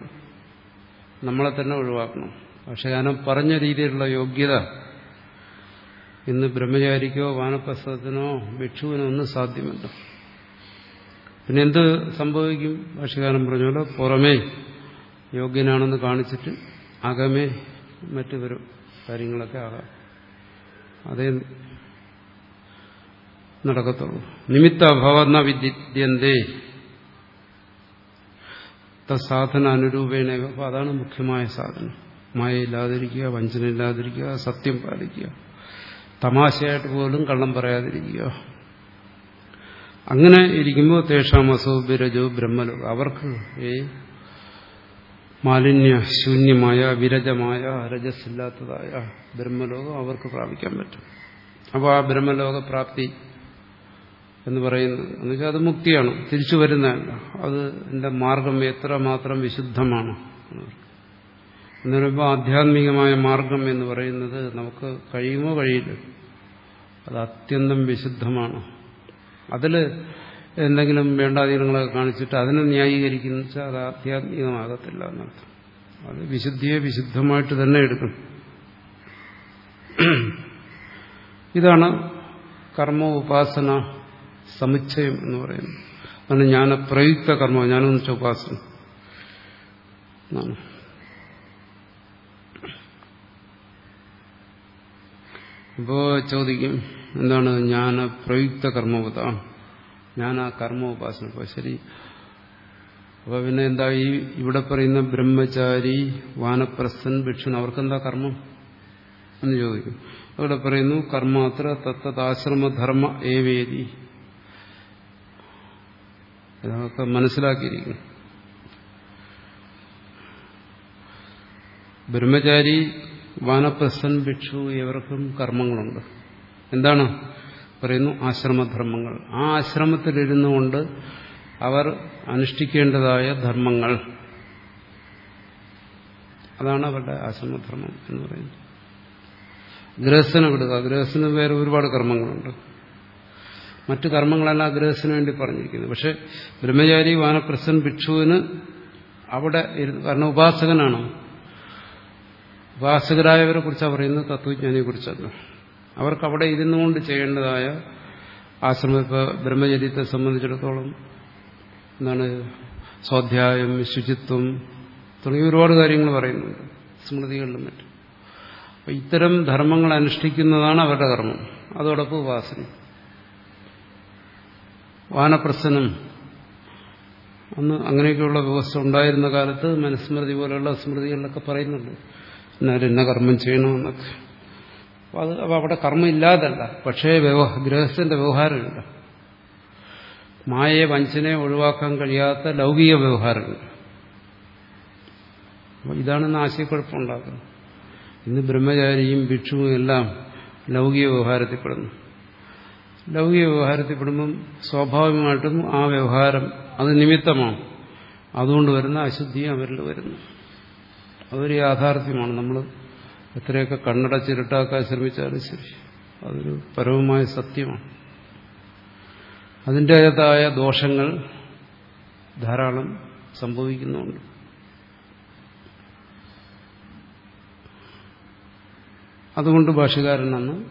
നമ്മളെ തന്നെ ഒഴിവാക്കണം. ഭാഷ്യകാരൻ പറഞ്ഞ രീതിയിലുള്ള യോഗ്യത ഇന്ന് ബ്രഹ്മചാരിക്കോ വാനപ്രസ്ഥത്തിനോ ഭിക്ഷുവിനോ ഒന്നും സാധ്യമല്ല. പിന്നെ എന്ത് സംഭവിക്കും? ഭാഷകാരൻ പറഞ്ഞ പോലെ പുറമേ യോഗ്യനാണെന്ന് കാണിച്ചിട്ട് അകമേ മറ്റു കാര്യങ്ങളൊക്കെ ആകാം. അതേ നടക്കത്തുള്ളൂ. നിമിത്ത അഭാവന്ന വിദ്യന്തേ. സാധന അനുരൂപേണ അപ്പോൾ അതാണ് മുഖ്യമായ സാധനം. മായയില്ലാതിരിക്കുക വഞ്ചനയില്ലാതിരിക്കുക സത്യം പാലിക്കുക. തമാശയായിട്ട് പോലും കള്ളം പറയാതിരിക്കുക. അങ്ങനെ ഇരിക്കുമ്പോൾ തേഷാം അസോബിരജോ ബ്രഹ്മലോ. അവർക്ക് ഈ മാലിന്യ ശൂന്യമായ വിരജമായ രജസ്സില്ലാത്തതായ ബ്രഹ്മലോകം അവർക്ക് പ്രാപിക്കാൻ പറ്റും. അപ്പോൾ ആ ബ്രഹ്മലോക പ്രാപ്തി എന്ന് പറയുന്നത്. എന്നുവെച്ചാൽ അത് മുക്തിയാണ്. തിരിച്ചു വരുന്നതല്ല അത് എന്റെ മാർഗം എത്രമാത്രം വിശുദ്ധമാണ്. എന്ന് പറയുമ്പോൾ ആധ്യാത്മികമായ മാർഗം എന്ന് പറയുന്നത് നമുക്ക് കഴിയുമോ കഴിയില്ല. അത് അത്യന്തം വിശുദ്ധമാണ്. അതിൽ എന്തെങ്കിലും വേണ്ടാതീനങ്ങളൊക്കെ കാണിച്ചിട്ട് അതിനെ ന്യായീകരിക്കുന്ന വെച്ചാൽ അത് ആധ്യാത്മികമാകത്തില്ല എന്നർത്ഥം. അത് വിശുദ്ധിയെ വിശുദ്ധമായിട്ട് തന്നെ എടുക്കും. ഇതാണ് കർമ്മ ഉപാസന സമുച്ചയം എന്ന് പറയുന്നു. അതാണ് ജ്ഞാന പ്രയുക്ത കർമ്മം ജ്ഞാനം വെച്ച ഉപാസന. അപ്പോ ചോദിക്കും എന്താണ് ജ്ഞാന പ്രയുക്ത കർമ്മവത ഞാൻ ആ കർമ്മ ഉപാസന. അപ്പോൾ ശരി. അപ്പൊ പിന്നെ എന്താ ഈ ഇവിടെ പറയുന്ന ബ്രഹ്മചാരി വാനപ്രസ്ഥൻ ഭിക്ഷൻ അവർക്കെന്താ കർമ്മം? എന്ന് ചോദിക്കും. അവിടെ പറയുന്നു കർമാത്ര തത്തതാശ്രമധർമ്മ ഏവേദി ഇതൊക്കെ മനസ്സിലാക്കിയിരിക്കുന്നു ബ്രഹ്മചാരി വാനപ്രസ്ഥൻ ഭിക്ഷു ഇവർക്കും കർമ്മങ്ങളുണ്ട്. എന്താണ്? പറയുന്നു ആശ്രമധർമ്മങ്ങൾ. ആ ആശ്രമത്തിലിരുന്നു കൊണ്ട് അവർ അനുഷ്ഠിക്കേണ്ടതായ ധർമ്മങ്ങൾ. അതാണ് അവരുടെ ആശ്രമധർമ്മം എന്ന് പറയുന്നത്. ഗൃഹസ്ഥനെ വിടുക. ഗൃഹസ്ഥന് വേറെ ഒരുപാട് കർമ്മങ്ങളുണ്ട്. മറ്റു കർമ്മങ്ങളെല്ലാം ഗൃഹസ്ഥന് വേണ്ടി പറഞ്ഞിരിക്കുന്നത്. പക്ഷെ ബ്രഹ്മചാരി വാനപ്രസൻ ഭിക്ഷുവിന് അവിടെ കാരണം ഉപാസകനാണ്. ഉപാസകരായവരെ കുറിച്ചാണ് പറയുന്നത് തത്വജ്ഞാനിയെ കുറിച്ചല്ല അവർക്ക് അവിടെ ഇരുന്നുകൊണ്ട് ചെയ്യേണ്ടതായ ആശ്രമ ബ്രഹ്മചര്യത്തെ സംബന്ധിച്ചിടത്തോളം എന്താണ് സ്വാധ്യായം ശുചിത്വം തുടങ്ങിയ ഒരുപാട് കാര്യങ്ങൾ പറയുന്നുണ്ട് സ്മൃതികളിലും മറ്റും. ഇത്തരം ധർമ്മങ്ങൾ അനുഷ്ഠിക്കുന്നതാണ് അവരുടെ കർമ്മം അതോടൊപ്പം ഉപാസന. വാനപ്രസനം. അന്ന് അങ്ങനെയൊക്കെയുള്ള വ്യവസ്ഥ ഉണ്ടായിരുന്ന കാലത്ത് മനുസ്മൃതി പോലെയുള്ള സ്മൃതികളിലൊക്കെ പറയുന്നുണ്ട്. എന്നാലും എന്ന കർമ്മം ചെയ്യണമെന്നൊക്കെ. അത് അപ്പോൾ അവിടെ കർമ്മം ഇല്ലാതല്ല പക്ഷേ ഗൃഹസ്ഥന്റെ വ്യവഹാരമില്ല മായയെ വഞ്ചനയെ ഒഴിവാക്കാൻ കഴിയാത്ത ലൗകിക വ്യവഹാരങ്ങൾ ഇതാണെന്ന് ആശയക്കുഴപ്പമുണ്ടാക്കുന്നത് ഇന്ന് ബ്രഹ്മചാരിയും ഭിക്ഷുവും എല്ലാം ലൗകിക വ്യവഹാരത്തിൽപ്പെടുന്നു ലൗകിക വ്യവഹാരത്തിൽപ്പെടുമ്പം സ്വാഭാവികമായിട്ടും ആ വ്യവഹാരം അത് നിമിത്തമാണ്. അതുകൊണ്ട് വരുന്ന അശുദ്ധി അവരിൽ വരുന്നു. അതൊരു യാഥാർത്ഥ്യമാണ്. നമ്മൾ എത്രയൊക്കെ കണ്ണടച്ചിരുട്ടാക്കാൻ ശ്രമിച്ചാലും ശരി. അതൊരു പരമമായ സത്യമാണ്. അതിന്റെതായ ദോഷങ്ങൾ ധാരാളം സംഭവിക്കുന്നുണ്ട്. അതുകൊണ്ട് ഭാഷകാരൻ അന്ന്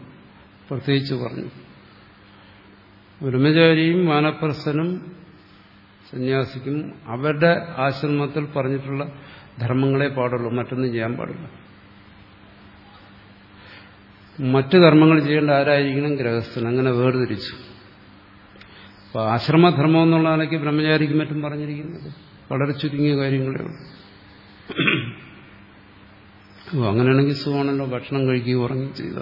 പ്രത്യേകിച്ച് പറഞ്ഞു. ബ്രഹ്മചാരിയും വാനപ്രസ്ഥനും സന്യാസിക്കും അവരുടെ ആശ്രമത്തിൽ പറഞ്ഞിട്ടുള്ള ധർമ്മങ്ങളെ പാടുള്ളൂ മറ്റൊന്നും ചെയ്യാൻ പാടില്ല. മറ്റു ധർമ്മങ്ങൾ ചെയ്യേണ്ട ആരായിരിക്കണം? ഗൃഹസ്ഥൻ അങ്ങനെ വേർതിരിച്ചു. അപ്പൊ ആശ്രമധർമ്മം എന്നുള്ള നിലയ്ക്ക് ബ്രഹ്മചാരിക്കും മറ്റും പറഞ്ഞിരിക്കുന്നത്. വളരെ ചുരുങ്ങിയ കാര്യങ്ങളേ ഉള്ളൂ. അങ്ങനെയാണെങ്കിൽ സുഖമാണല്ലോ. ഭക്ഷണം കഴിക്കുകയും ഉറങ്ങി ചെയ്ത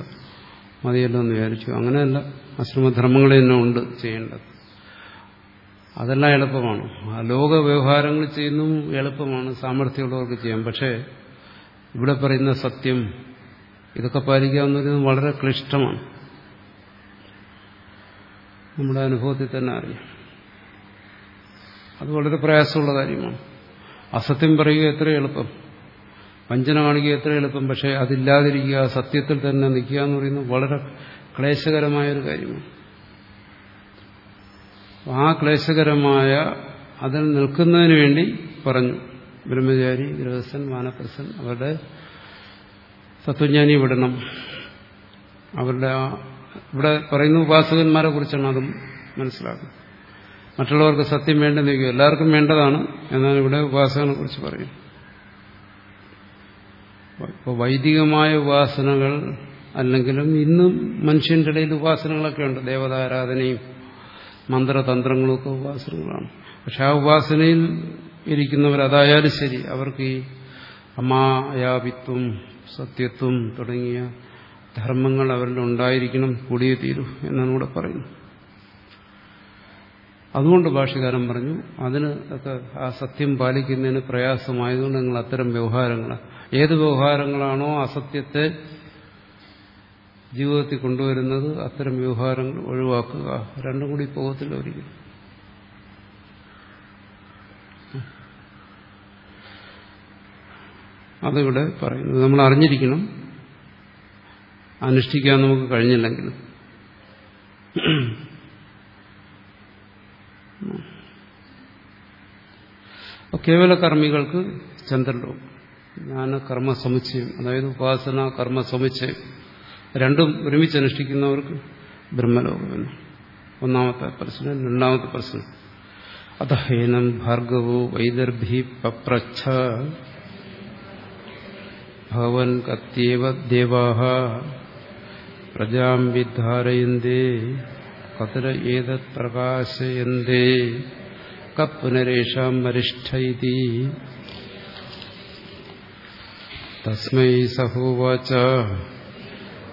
മതിയല്ലോ എന്ന് വിചാരിച്ചു. അങ്ങനെയല്ല ആശ്രമധർമ്മങ്ങൾ തന്നെ ഉണ്ട് ചെയ്യേണ്ടത്. അതെല്ലാം എളുപ്പമാണ്. ലോക വ്യവഹാരങ്ങൾ ചെയ്യുന്നതും എളുപ്പമാണ് സാമർഥ്യമുള്ളവർക്ക് ചെയ്യാം. പക്ഷേ ഇവിടെ പറയുന്ന സത്യം ഇതൊക്കെ പാലിക്കാവുന്നത് വളരെ ക്ലിഷ്ടമാണ്. നമ്മുടെ അനുഭവത്തിൽ തന്നെ അറിയാം. അത് വളരെ പ്രയാസമുള്ള കാര്യമാണ്. അസത്യം പറയുക എത്ര എളുപ്പം. വഞ്ചന കാണിക്കുക എത്ര എളുപ്പം. പക്ഷെ അതില്ലാതിരിക്കുക സത്യത്തിൽ തന്നെ നിൽക്കുക എന്ന് പറയുന്നത് വളരെ ക്ലേശകരമായൊരു കാര്യമാണ്. ആ ക്ലേശകരമായ അതിൽ നിൽക്കുന്നതിന് വേണ്ടി പറഞ്ഞു. ബ്രഹ്മചാരി ഗൃഹസ്ഥൻ വാനപ്രസൻ അവരുടെ തത്വജ്ഞാനി വിടണം. അവരുടെ ആ ഇവിടെ പറയുന്ന ഉപാസകന്മാരെ കുറിച്ചാണ് അതും മനസ്സിലാക്കുന്നത്. മറ്റുള്ളവർക്ക് സത്യം വേണ്ടെന്ന് ചോദിക്കും എല്ലാവർക്കും വേണ്ടതാണ് എന്നാൽ ഇവിടെ ഉപാസകനെ കുറിച്ച് പറയും ഇപ്പോൾ വൈദികമായ ഉപാസനകൾ അല്ലെങ്കിലും ഇന്നും മനുഷ്യന്റെ ഇടയിൽ ഉപാസനകളൊക്കെ ഉണ്ട്. ദേവതാരാധനയും മന്ത്രതന്ത്രങ്ങളും ഒക്കെ ഉപാസനകളാണ്. പക്ഷെ ആ ഉപാസനയിൽ ഇരിക്കുന്നവർ അതായാലും ശരി അവർക്ക് ഈ അമായാവിത്വം സത്യത്വം തുടങ്ങിയ ധർമ്മങ്ങൾ അവരിൽ ഉണ്ടായിരിക്കണം കൂടിയേ തീരൂ എന്നാണ് ഇവിടെ പറയുന്നത്. അതുകൊണ്ട് ഭാഷകാരൻ പറഞ്ഞു അതിന് ഒക്കെ ആ സത്യം പാലിക്കുന്നതിന് പ്രയാസമായതുകൊണ്ട് നിങ്ങൾ അത്തരം വ്യവഹാരങ്ങൾ ഏത് വ്യവഹാരങ്ങളാണോ അസത്യത്തെ ജീവിതത്തിൽ കൊണ്ടുവരുന്നത് അത്തരം വ്യവഹാരങ്ങൾ ഒഴിവാക്കുക. രണ്ടും കൂടി പോകത്തില്ല ഒരിക്കലും. അതിവിടെ പറയുന്നത് നമ്മൾ അറിഞ്ഞിരിക്കണം. അനുഷ്ഠിക്കാൻ നമുക്ക് കഴിഞ്ഞില്ലെങ്കിലും കേവല കർമ്മികൾക്ക് ചന്ദ്രലോകം. ജ്ഞാന കർമ്മ സമുച്ചയം അതായത് ഉപാസന കർമ്മ സമുച്ചയം രണ്ടും ഒരുമിച്ച് അനുഷ്ഠിക്കുന്നവർക്ക് ബ്രഹ്മലോകമെന്ന്. ഒന്നാമത്തെ പ്രശ്നം രണ്ടാമത്തെ പ്രശ്നം. അതഹേനം ഭാർഗവോ വൈദർഭി പപ്രച്ഛ. ഭവൻ കത്യേവ ദേവാഹ. പ്രജാം വിധാരയന്തേ. കതിര ഏതത് പ്രകാശയന്തേ. കപ്പുനരേഷാം വരിഷ്ഠ തസ്മൈ സഹോവാച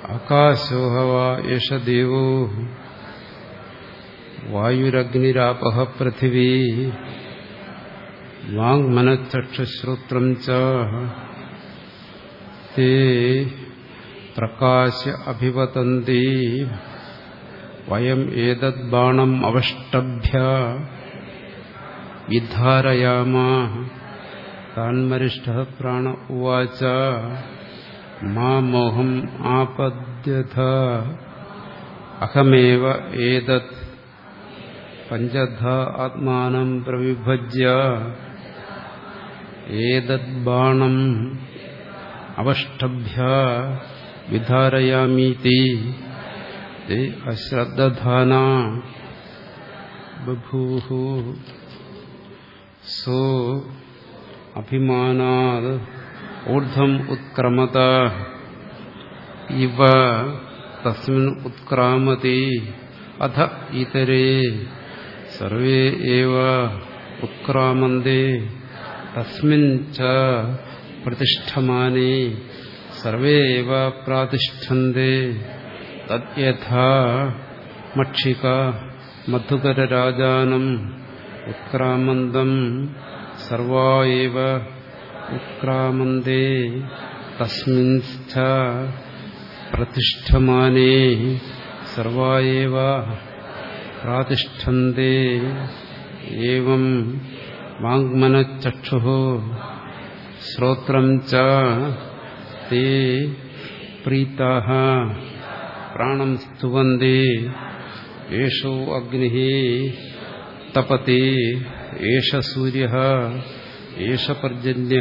ആകാശോ ഹവാ യേഷ ദേവോ വായുരഗ്നിരാപഹ പൃഥിവീ വാങ്മനചക്ഷുശ്രോത്രം ച തേ പ്രകാശ അഭിവതന്തി വയം ഏതദ് ബാണം അവഷ്ടഭ്യ വിധാരയാമ താൻമരിഷ്ട പ്രാണ ഉവാച മാ മോഹം ആപദ്യഥ അഹമേവ ഏതത് പഞ്ചധ ആത്മാനം പ്രവിഭജ്യ ഏതത് ബാണം അവഷ്ടഭ്യ വിധാരയാമീതി അശ്രദ്ധാന ബഭൂഹു സോ അഭിമാനാത് ഊർധം ഉത്ക്രമത. ഇവ തസ്മിൻ ഉത്ക്രാമതി അധ ഇതരേ. സർവേ ഏവ ഉത്ക്രാമന്തേ. തസ്മിൻ ച പ്രതിഷ്ഠമാനേ. സർവേ ഏവ പ്രാതിഷ്ഠന്തേ. തദ്യഥാ മക്ഷിക മധുകരരാജാനം ഉത്ക്രാമന്തം സർവാ ഏവ ഉത്ക്രാമന്തേ തസ്മിൻസ്ഥ പ്രതിഷ്ഠമാനേ സർവാവ പ്രാതിഷ്ഠന്തെ ഏവം വാങ്മനചക്ഷു ശ്രോത്രം ച തേ പ്രീതാഃ പ്രാണം സ്തുവന്തി യേഷോ അഗ്നി തപതി ഏഷ സൂര്യ ഏഷ പർജന്യ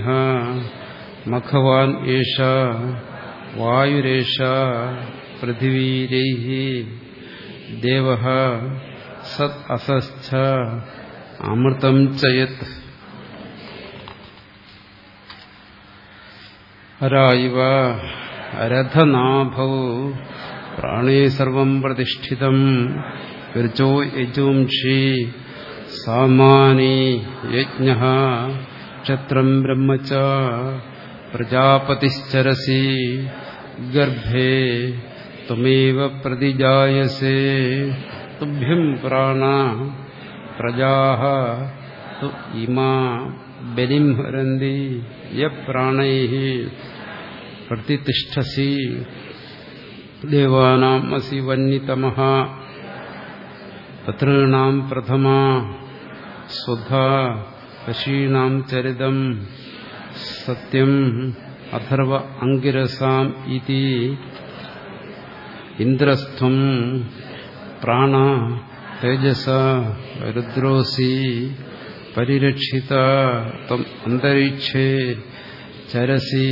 മഖവാൻ ഏഷ വായുരേഷ പൃഥിവീരൈ ദേവ സത് അസസ്ഥ അമൃതം ചയത് ഹരായിവ രഥനാഭൗ പ്രാണേ സർവം പ്രതിഷ്ഠിതം ഋചോ യജുംഷി സാമാനി യജ്ഞ ക്ഷത്രം ബ്രഹ്മ ച പ്രജാപതിശ്ചരസി ഗർഭേ ത്വമേവ പ്രതിജായസേ തുഭ്യം പ്രാണ പ്രജാഃ തു ഇമാ ബലിം ഹരന്തി യപ്രാണൈഃ പ്രതിഷ്ഠസി ദേവാനാം അസി വന്യതമഃ പതॄണാം പ്രഥമാ स्वधा ऋषीणां चरितं सत्यम् अथर्व अङ्गिरसाम् इति इन्द्रस्थम् प्राण तेजसा रुद्रोऽसि परिरक्षिता तम् अन्तरिक्षे चरसि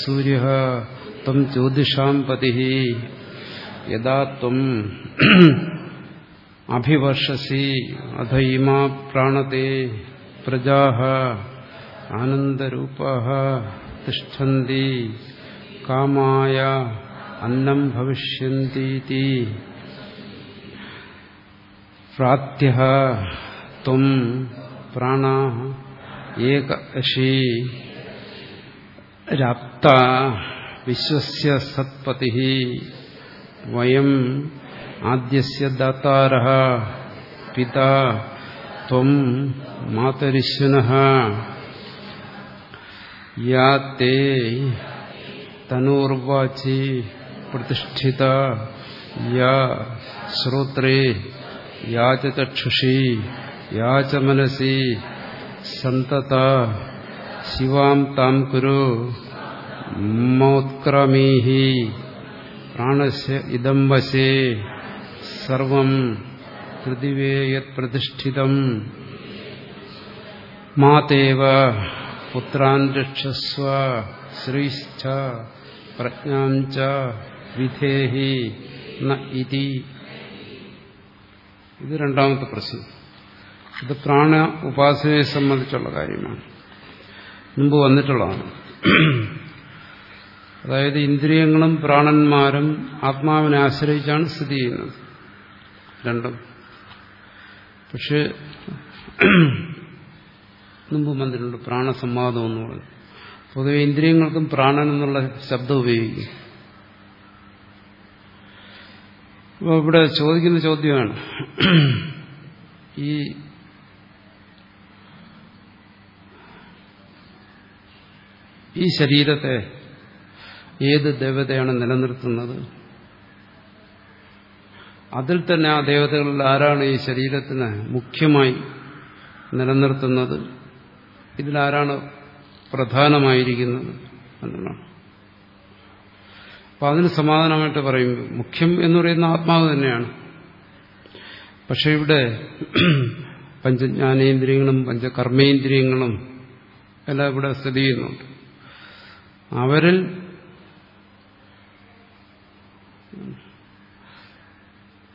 सूर्यः तं ज्योतिषां पतिः यदा त्वम् അഭിവർഷസി അധ ഇമാ പ്രാണത്തെ പ്രജാ ആനന്ദരൂപ തിഷ്ഠന്തി കാമായ അന്നം ഭവിഷ്യന്തി പ്രാത്യ ത്വം പ്രാണ ഏക അശി രാപ്ത വിശ്വസ്യ സത്പതി വയം ആദ്യസ്യ ദാതാര പിതാ ത്വം മാതരിശ്വനഃ യാ തേ തനൂർവാചി പ്രതിഷ്ഠിത യാ ശ്രോത്രേ യാ ച ചക്ഷുഷി യാ ച മനസി സന്തത ശിവാം താം കുരു മോത്ക്രമീഹി പ്രാണസ്യ ഇദം വശേ സർവം പൃഥിവേയത് പ്രതിഷ്ഠിതം. മാതേവ പുത്രാൻ രക്ഷസ്വ ശ്രീശ്ച പ്രജ്ഞാം ച വിധേഹി ഇതി. ഇത് രണ്ടാമത്തെ പ്രശ്നം. ഇത് പ്രാണ ഉപാസനയെ സംബന്ധിച്ചുള്ള കാര്യമാണ്. മുമ്പ് വന്നിട്ടുള്ളതാണ്. അതായത് ഇന്ദ്രിയങ്ങളും പ്രാണന്മാരും ആത്മാവിനെ ആശ്രയിച്ചാണ് സ്ഥിതി ചെയ്യുന്നത്. രണ്ടും. പക്ഷെ മുമ്പ് മന്ത്രിയുണ്ട് പ്രാണസംവാദം എന്ന് പറഞ്ഞു. പൊതുവെ ഇന്ദ്രിയങ്ങൾക്കും പ്രാണൻ എന്നുള്ള ശബ്ദം ഉപയോഗിക്കും. അപ്പോൾ ഇവിടെ ചോദിക്കുന്ന ചോദ്യമാണ്. ഈ ഈ ശരീരത്തെ ഏത് ദേവതയാണ് നിലനിർത്തുന്നത്? അതിൽ തന്നെ ആ ദേവതകളിൽ ആരാണ് ഈ ശരീരത്തിന് മുഖ്യമായി നിലനിർത്തുന്നത്? ഇതിലാരാണ് പ്രധാനമായിരിക്കുന്നത് എന്നുള്ളതാണ്. അപ്പം അതിന് സമാധാനമായിട്ട് പറയും മുഖ്യം എന്ന് പറയുന്ന ആത്മാവ് തന്നെയാണ്. പക്ഷെ ഇവിടെ പഞ്ചജ്ഞാനേന്ദ്രിയങ്ങളും പഞ്ചകർമ്മേന്ദ്രിയങ്ങളും എല്ലാം ഇവിടെ സ്ഥിതി ചെയ്യുന്നുണ്ട്. അവരിൽ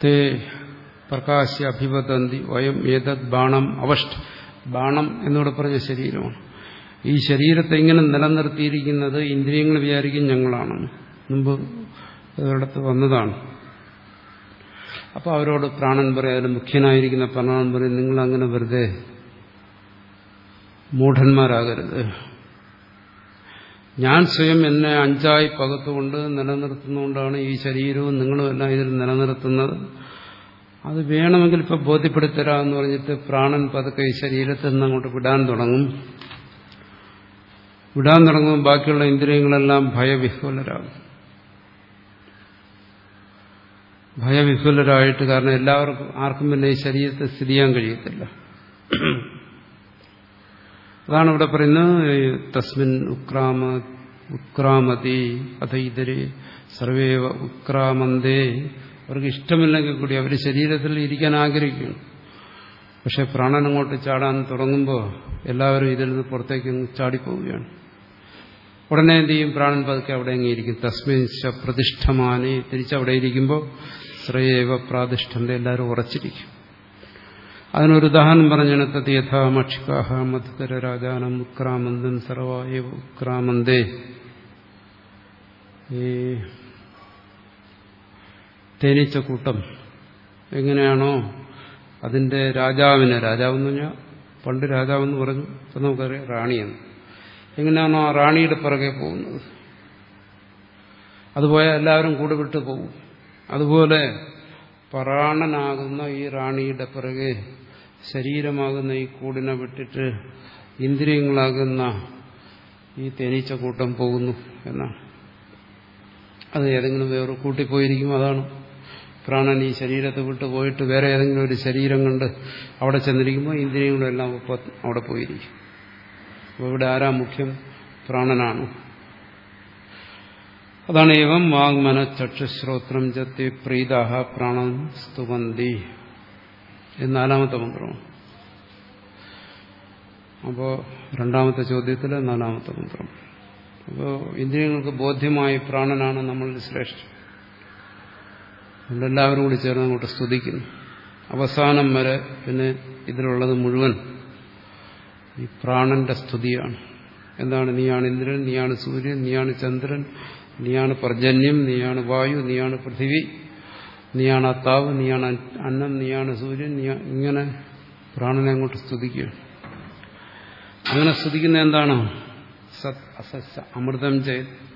തേ പ്രകാശ്യ അഭിവദന്തി വയം ഏതത് ബാണം അവഷ്ട് ബാണം എന്നിവിടെ പറഞ്ഞ ശരീരമാണ്. ഈ ശരീരത്തെ ഇങ്ങനെ നിലനിർത്തിയിരിക്കുന്നത് ഇന്ദ്രിയങ്ങൾ വിചാരിക്കും ഞങ്ങളാണ്. മുമ്പ് ഒരിടത്ത് വന്നതാണ്. അപ്പോൾ അവരോട് പ്രാണൻ പറയാനും മുഖ്യനായിരിക്കുന്ന പ്രാണൻ പറയും നിങ്ങൾ അങ്ങനെ വെറുതെ മൂഢന്മാരാകരുത്. ഞാൻ സ്വയം എന്നെ അഞ്ചായി പകത്തുകൊണ്ട് നിലനിർത്തുന്നുകൊണ്ടാണ് ഈ ശരീരവും നിങ്ങളും എല്ലാം ഇതിൽ നിലനിർത്തുന്നത്. അത് വേണമെങ്കിൽ ഇപ്പൊ ബോധ്യപ്പെടുത്തരാന്ന് പറഞ്ഞിട്ട് പ്രാണൻ പതുക്കെ ഈ ശരീരത്തിൽ നിന്ന് അങ്ങോട്ട് വിടാൻ തുടങ്ങും. വിടാൻ തുടങ്ങുമ്പോൾ ബാക്കിയുള്ള ഇന്ദ്രിയങ്ങളെല്ലാം ഭയവിഹ്വലരാകും. ഭയവിഹ്വലരായിട്ട് കാരണം എല്ലാവർക്കും ആർക്കും പിന്നെ ഈ ശരീരത്തെ സ്ഥിതി ചെയ്യാൻ കഴിയത്തില്ല. അതാണ് ഇവിടെ പറയുന്നത് തസ്മിൻ ഉക്രാമ ഉക്രാമതി അഥ ഇതരെ സർവേവ ഉക്രാമന്തേ. അവർക്ക് ഇഷ്ടമില്ലെങ്കിൽ കൂടി അവർ ശരീരത്തിൽ ഇരിക്കാൻ ആഗ്രഹിക്കുന്നു. പക്ഷെ പ്രാണൻ അങ്ങോട്ട് ചാടാൻ തുടങ്ങുമ്പോൾ എല്ലാവരും ഇതിൽ നിന്ന് പുറത്തേക്ക് ചാടിപ്പോവുകയാണ്. ഉടനെ എന്ത് ചെയ്യും? പ്രാണൻ പതുക്കെ അവിടെ അങ്ങിയിരിക്കും തസ്മിൻ പ്രതിഷ്ഠമാനെ തിരിച്ചവിടെ ഇരിക്കുമ്പോൾ ശ്രയേവ പ്രാതിഷ്ഠന്റെ എല്ലാവരും ഉറച്ചിരിക്കും. അതിനൊരു ഉദാഹരണം പറഞ്ഞാണ് തത് യഥാ മക്ഷികാഹ മധുകര രാജാനം ഉക്രാമന്ദൻ സർവായ ഉക്രാമന്തേ. ഈ തേനീച്ചക്കൂട്ടം എങ്ങനെയാണോ അതിന്റെ രാജാവിനെ രാജാവെന്ന് പറഞ്ഞാൽ പണ്ട് രാജാവെന്ന് പറഞ്ഞു ഇപ്പം നമുക്കറിയാം റാണിയെന്ന്. എങ്ങനെയാണോ ആ റാണിയുടെ പിറകെ പോകുന്നത്. അതുപോലെ എല്ലാവരും കൂടെ വിട്ടു പോകും. അതുപോലെ പറാണനാകുന്ന ഈ റാണിയുടെ പിറകെ ശരീരമാകുന്ന ഈ കൂടിനെ വിട്ടിട്ട് ഇന്ദ്രിയങ്ങളാകുന്ന ഈ തേനീച്ച കൂട്ടം പോകുന്നു എന്നാണ്. അത് ഏതെങ്കിലും വേറെ കൂട്ടിപ്പോയിരിക്കും അതാണ്. പ്രാണൻ ഈ ശരീരത്തെ വിട്ട് പോയിട്ട് വേറെ ഏതെങ്കിലും ഒരു ശരീരം കണ്ട് അവിടെ ചെന്നിരിക്കുമ്പോൾ ഇന്ദ്രിയങ്ങളെല്ലാം അവിടെ പോയിരിക്കും. അപ്പോൾ ഇവിടെ ആരാ മുഖ്യം? പ്രാണനാണ്. അതാണ് ഏവം വാങ്മന ചക്ഷുശ്രോത്രം ചത്തി പ്രീതാഹ പ്രാണൻ സ്തുവന്തി. ഇത് നാലാമത്തെ മന്ത്രം അപ്പോൾ രണ്ടാമത്തെ ചോദ്യത്തിലെ നാലാമത്തെ മന്ത്രം. അപ്പോൾ ഇന്ദ്രിയങ്ങൾക്ക് ബോധ്യമായി പ്രാണനാണ് നമ്മൾ ശ്രേഷ്ഠം നമ്മളെല്ലാവരും കൂടി ചേർന്ന് അങ്ങോട്ട് സ്തുതിക്കുന്നു. അവസാനം വരെ പിന്നെ ഇതിലുള്ളത് മുഴുവൻ ഈ പ്രാണന്റെ സ്തുതിയാണ്. എന്താണ്? നീയാണ് ഇന്ദ്രൻ നീയാണ് സൂര്യൻ നീയാണ് ചന്ദ്രൻ നീയാണ് പർജന്യം നീയാണ് വായു നീയാണ് പൃഥിവി. നീയാണ് അത്താവ് നീയാണ് അന്നം നീയാണ് സൂര്യൻ നീ ഇങ്ങനെ പ്രാണനെ അങ്ങോട്ട് സ്തുതിക്കുക. അങ്ങനെ സ്തുതിക്കുന്ന എന്താണ്? സത് അസസ് അമൃതം ചെയ്ത്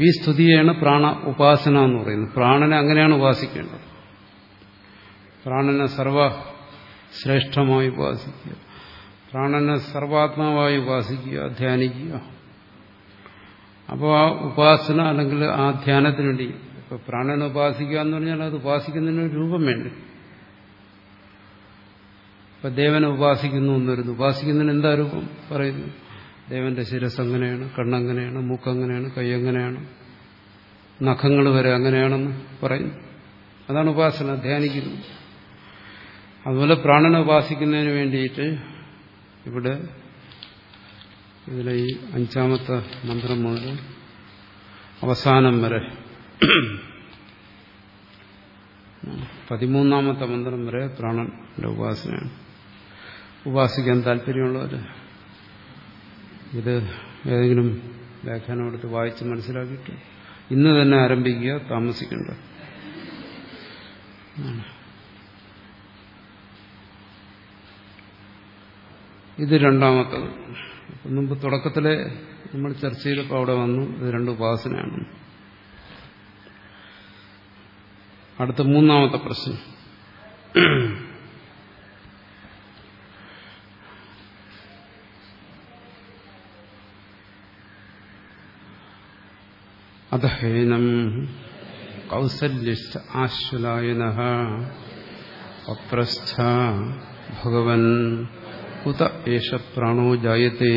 ഈ സ്തുതിയാണ് പ്രാണ ഉപാസന എന്ന് പറയുന്നത്. പ്രാണനെ അങ്ങനെയാണ് ഉപാസിക്കേണ്ടത്. പ്രാണനെ സർവ ശ്രേഷ്ഠമായി ഉപാസിക്കുക. പ്രാണനെ സർവാത്മാവായി ഉപാസിക്കുക ധ്യാനിക്കുക. അപ്പോൾ ആ ഉപാസന അല്ലെങ്കിൽ ആ ധ്യാനത്തിന് വേണ്ടി ഇപ്പൊ പ്രാണനെ ഉപാസിക്കുക എന്ന് പറഞ്ഞാൽ അത് ഉപാസിക്കുന്നതിന് രൂപം വേണ്ടേ? ഇപ്പൊ ദേവനെ ഉപാസിക്കുന്നു എന്നൊരു ഉപാസിക്കുന്നതിന് എന്താ രൂപം പറയുന്നു? ദേവന്റെ ശിരസ് അങ്ങനെയാണ് കണ്ണങ്ങനെയാണ് മൂക്കങ്ങനെയാണ് കൈയങ്ങനെയാണ് നഖങ്ങൾ വരെ അങ്ങനെയാണെന്ന് പറയുന്നു. അതാണ് ഉപാസന ധ്യാനിക്കുന്നു. അതുപോലെ പ്രാണനെ ഉപാസിക്കുന്നതിന് വേണ്ടിയിട്ട് ഇവിടെ ഇതിലെ ഈ അഞ്ചാമത്തെ മന്ത്രം മുതൽ അവസാനം വരെ പതിമൂന്നാമത്തെ മന്ത്രം വരെ പ്രാണന്റെ ഉപാസനയാണ്. ഉപാസിക്കാൻ താല്പര്യമുള്ളവർ ഇത് ഏതെങ്കിലും വ്യാഖ്യാനം എടുത്ത് വായിച്ച് മനസ്സിലാക്കിയിട്ട് ഇന്ന് തന്നെ ആരംഭിക്കുക താമസിക്കേണ്ട. ഇത് രണ്ടാമത്തത്. മുമ്പ് തുടക്കത്തിലെ നമ്മൾ ചർച്ച ചെയ്തപ്പോൾ അവിടെ വന്നു. ഇത് രണ്ട് ഉപാസനയാണ്. അടുത്ത മൂന്നാമത്തെ പ്രശ്നം. അധഹേനം കൗസല്യശ്ച ആശ്വലായന അപ്രസ്ഥ ഭഗവൻ കുത ഏഷ പ്രാണോ ജായത്തെ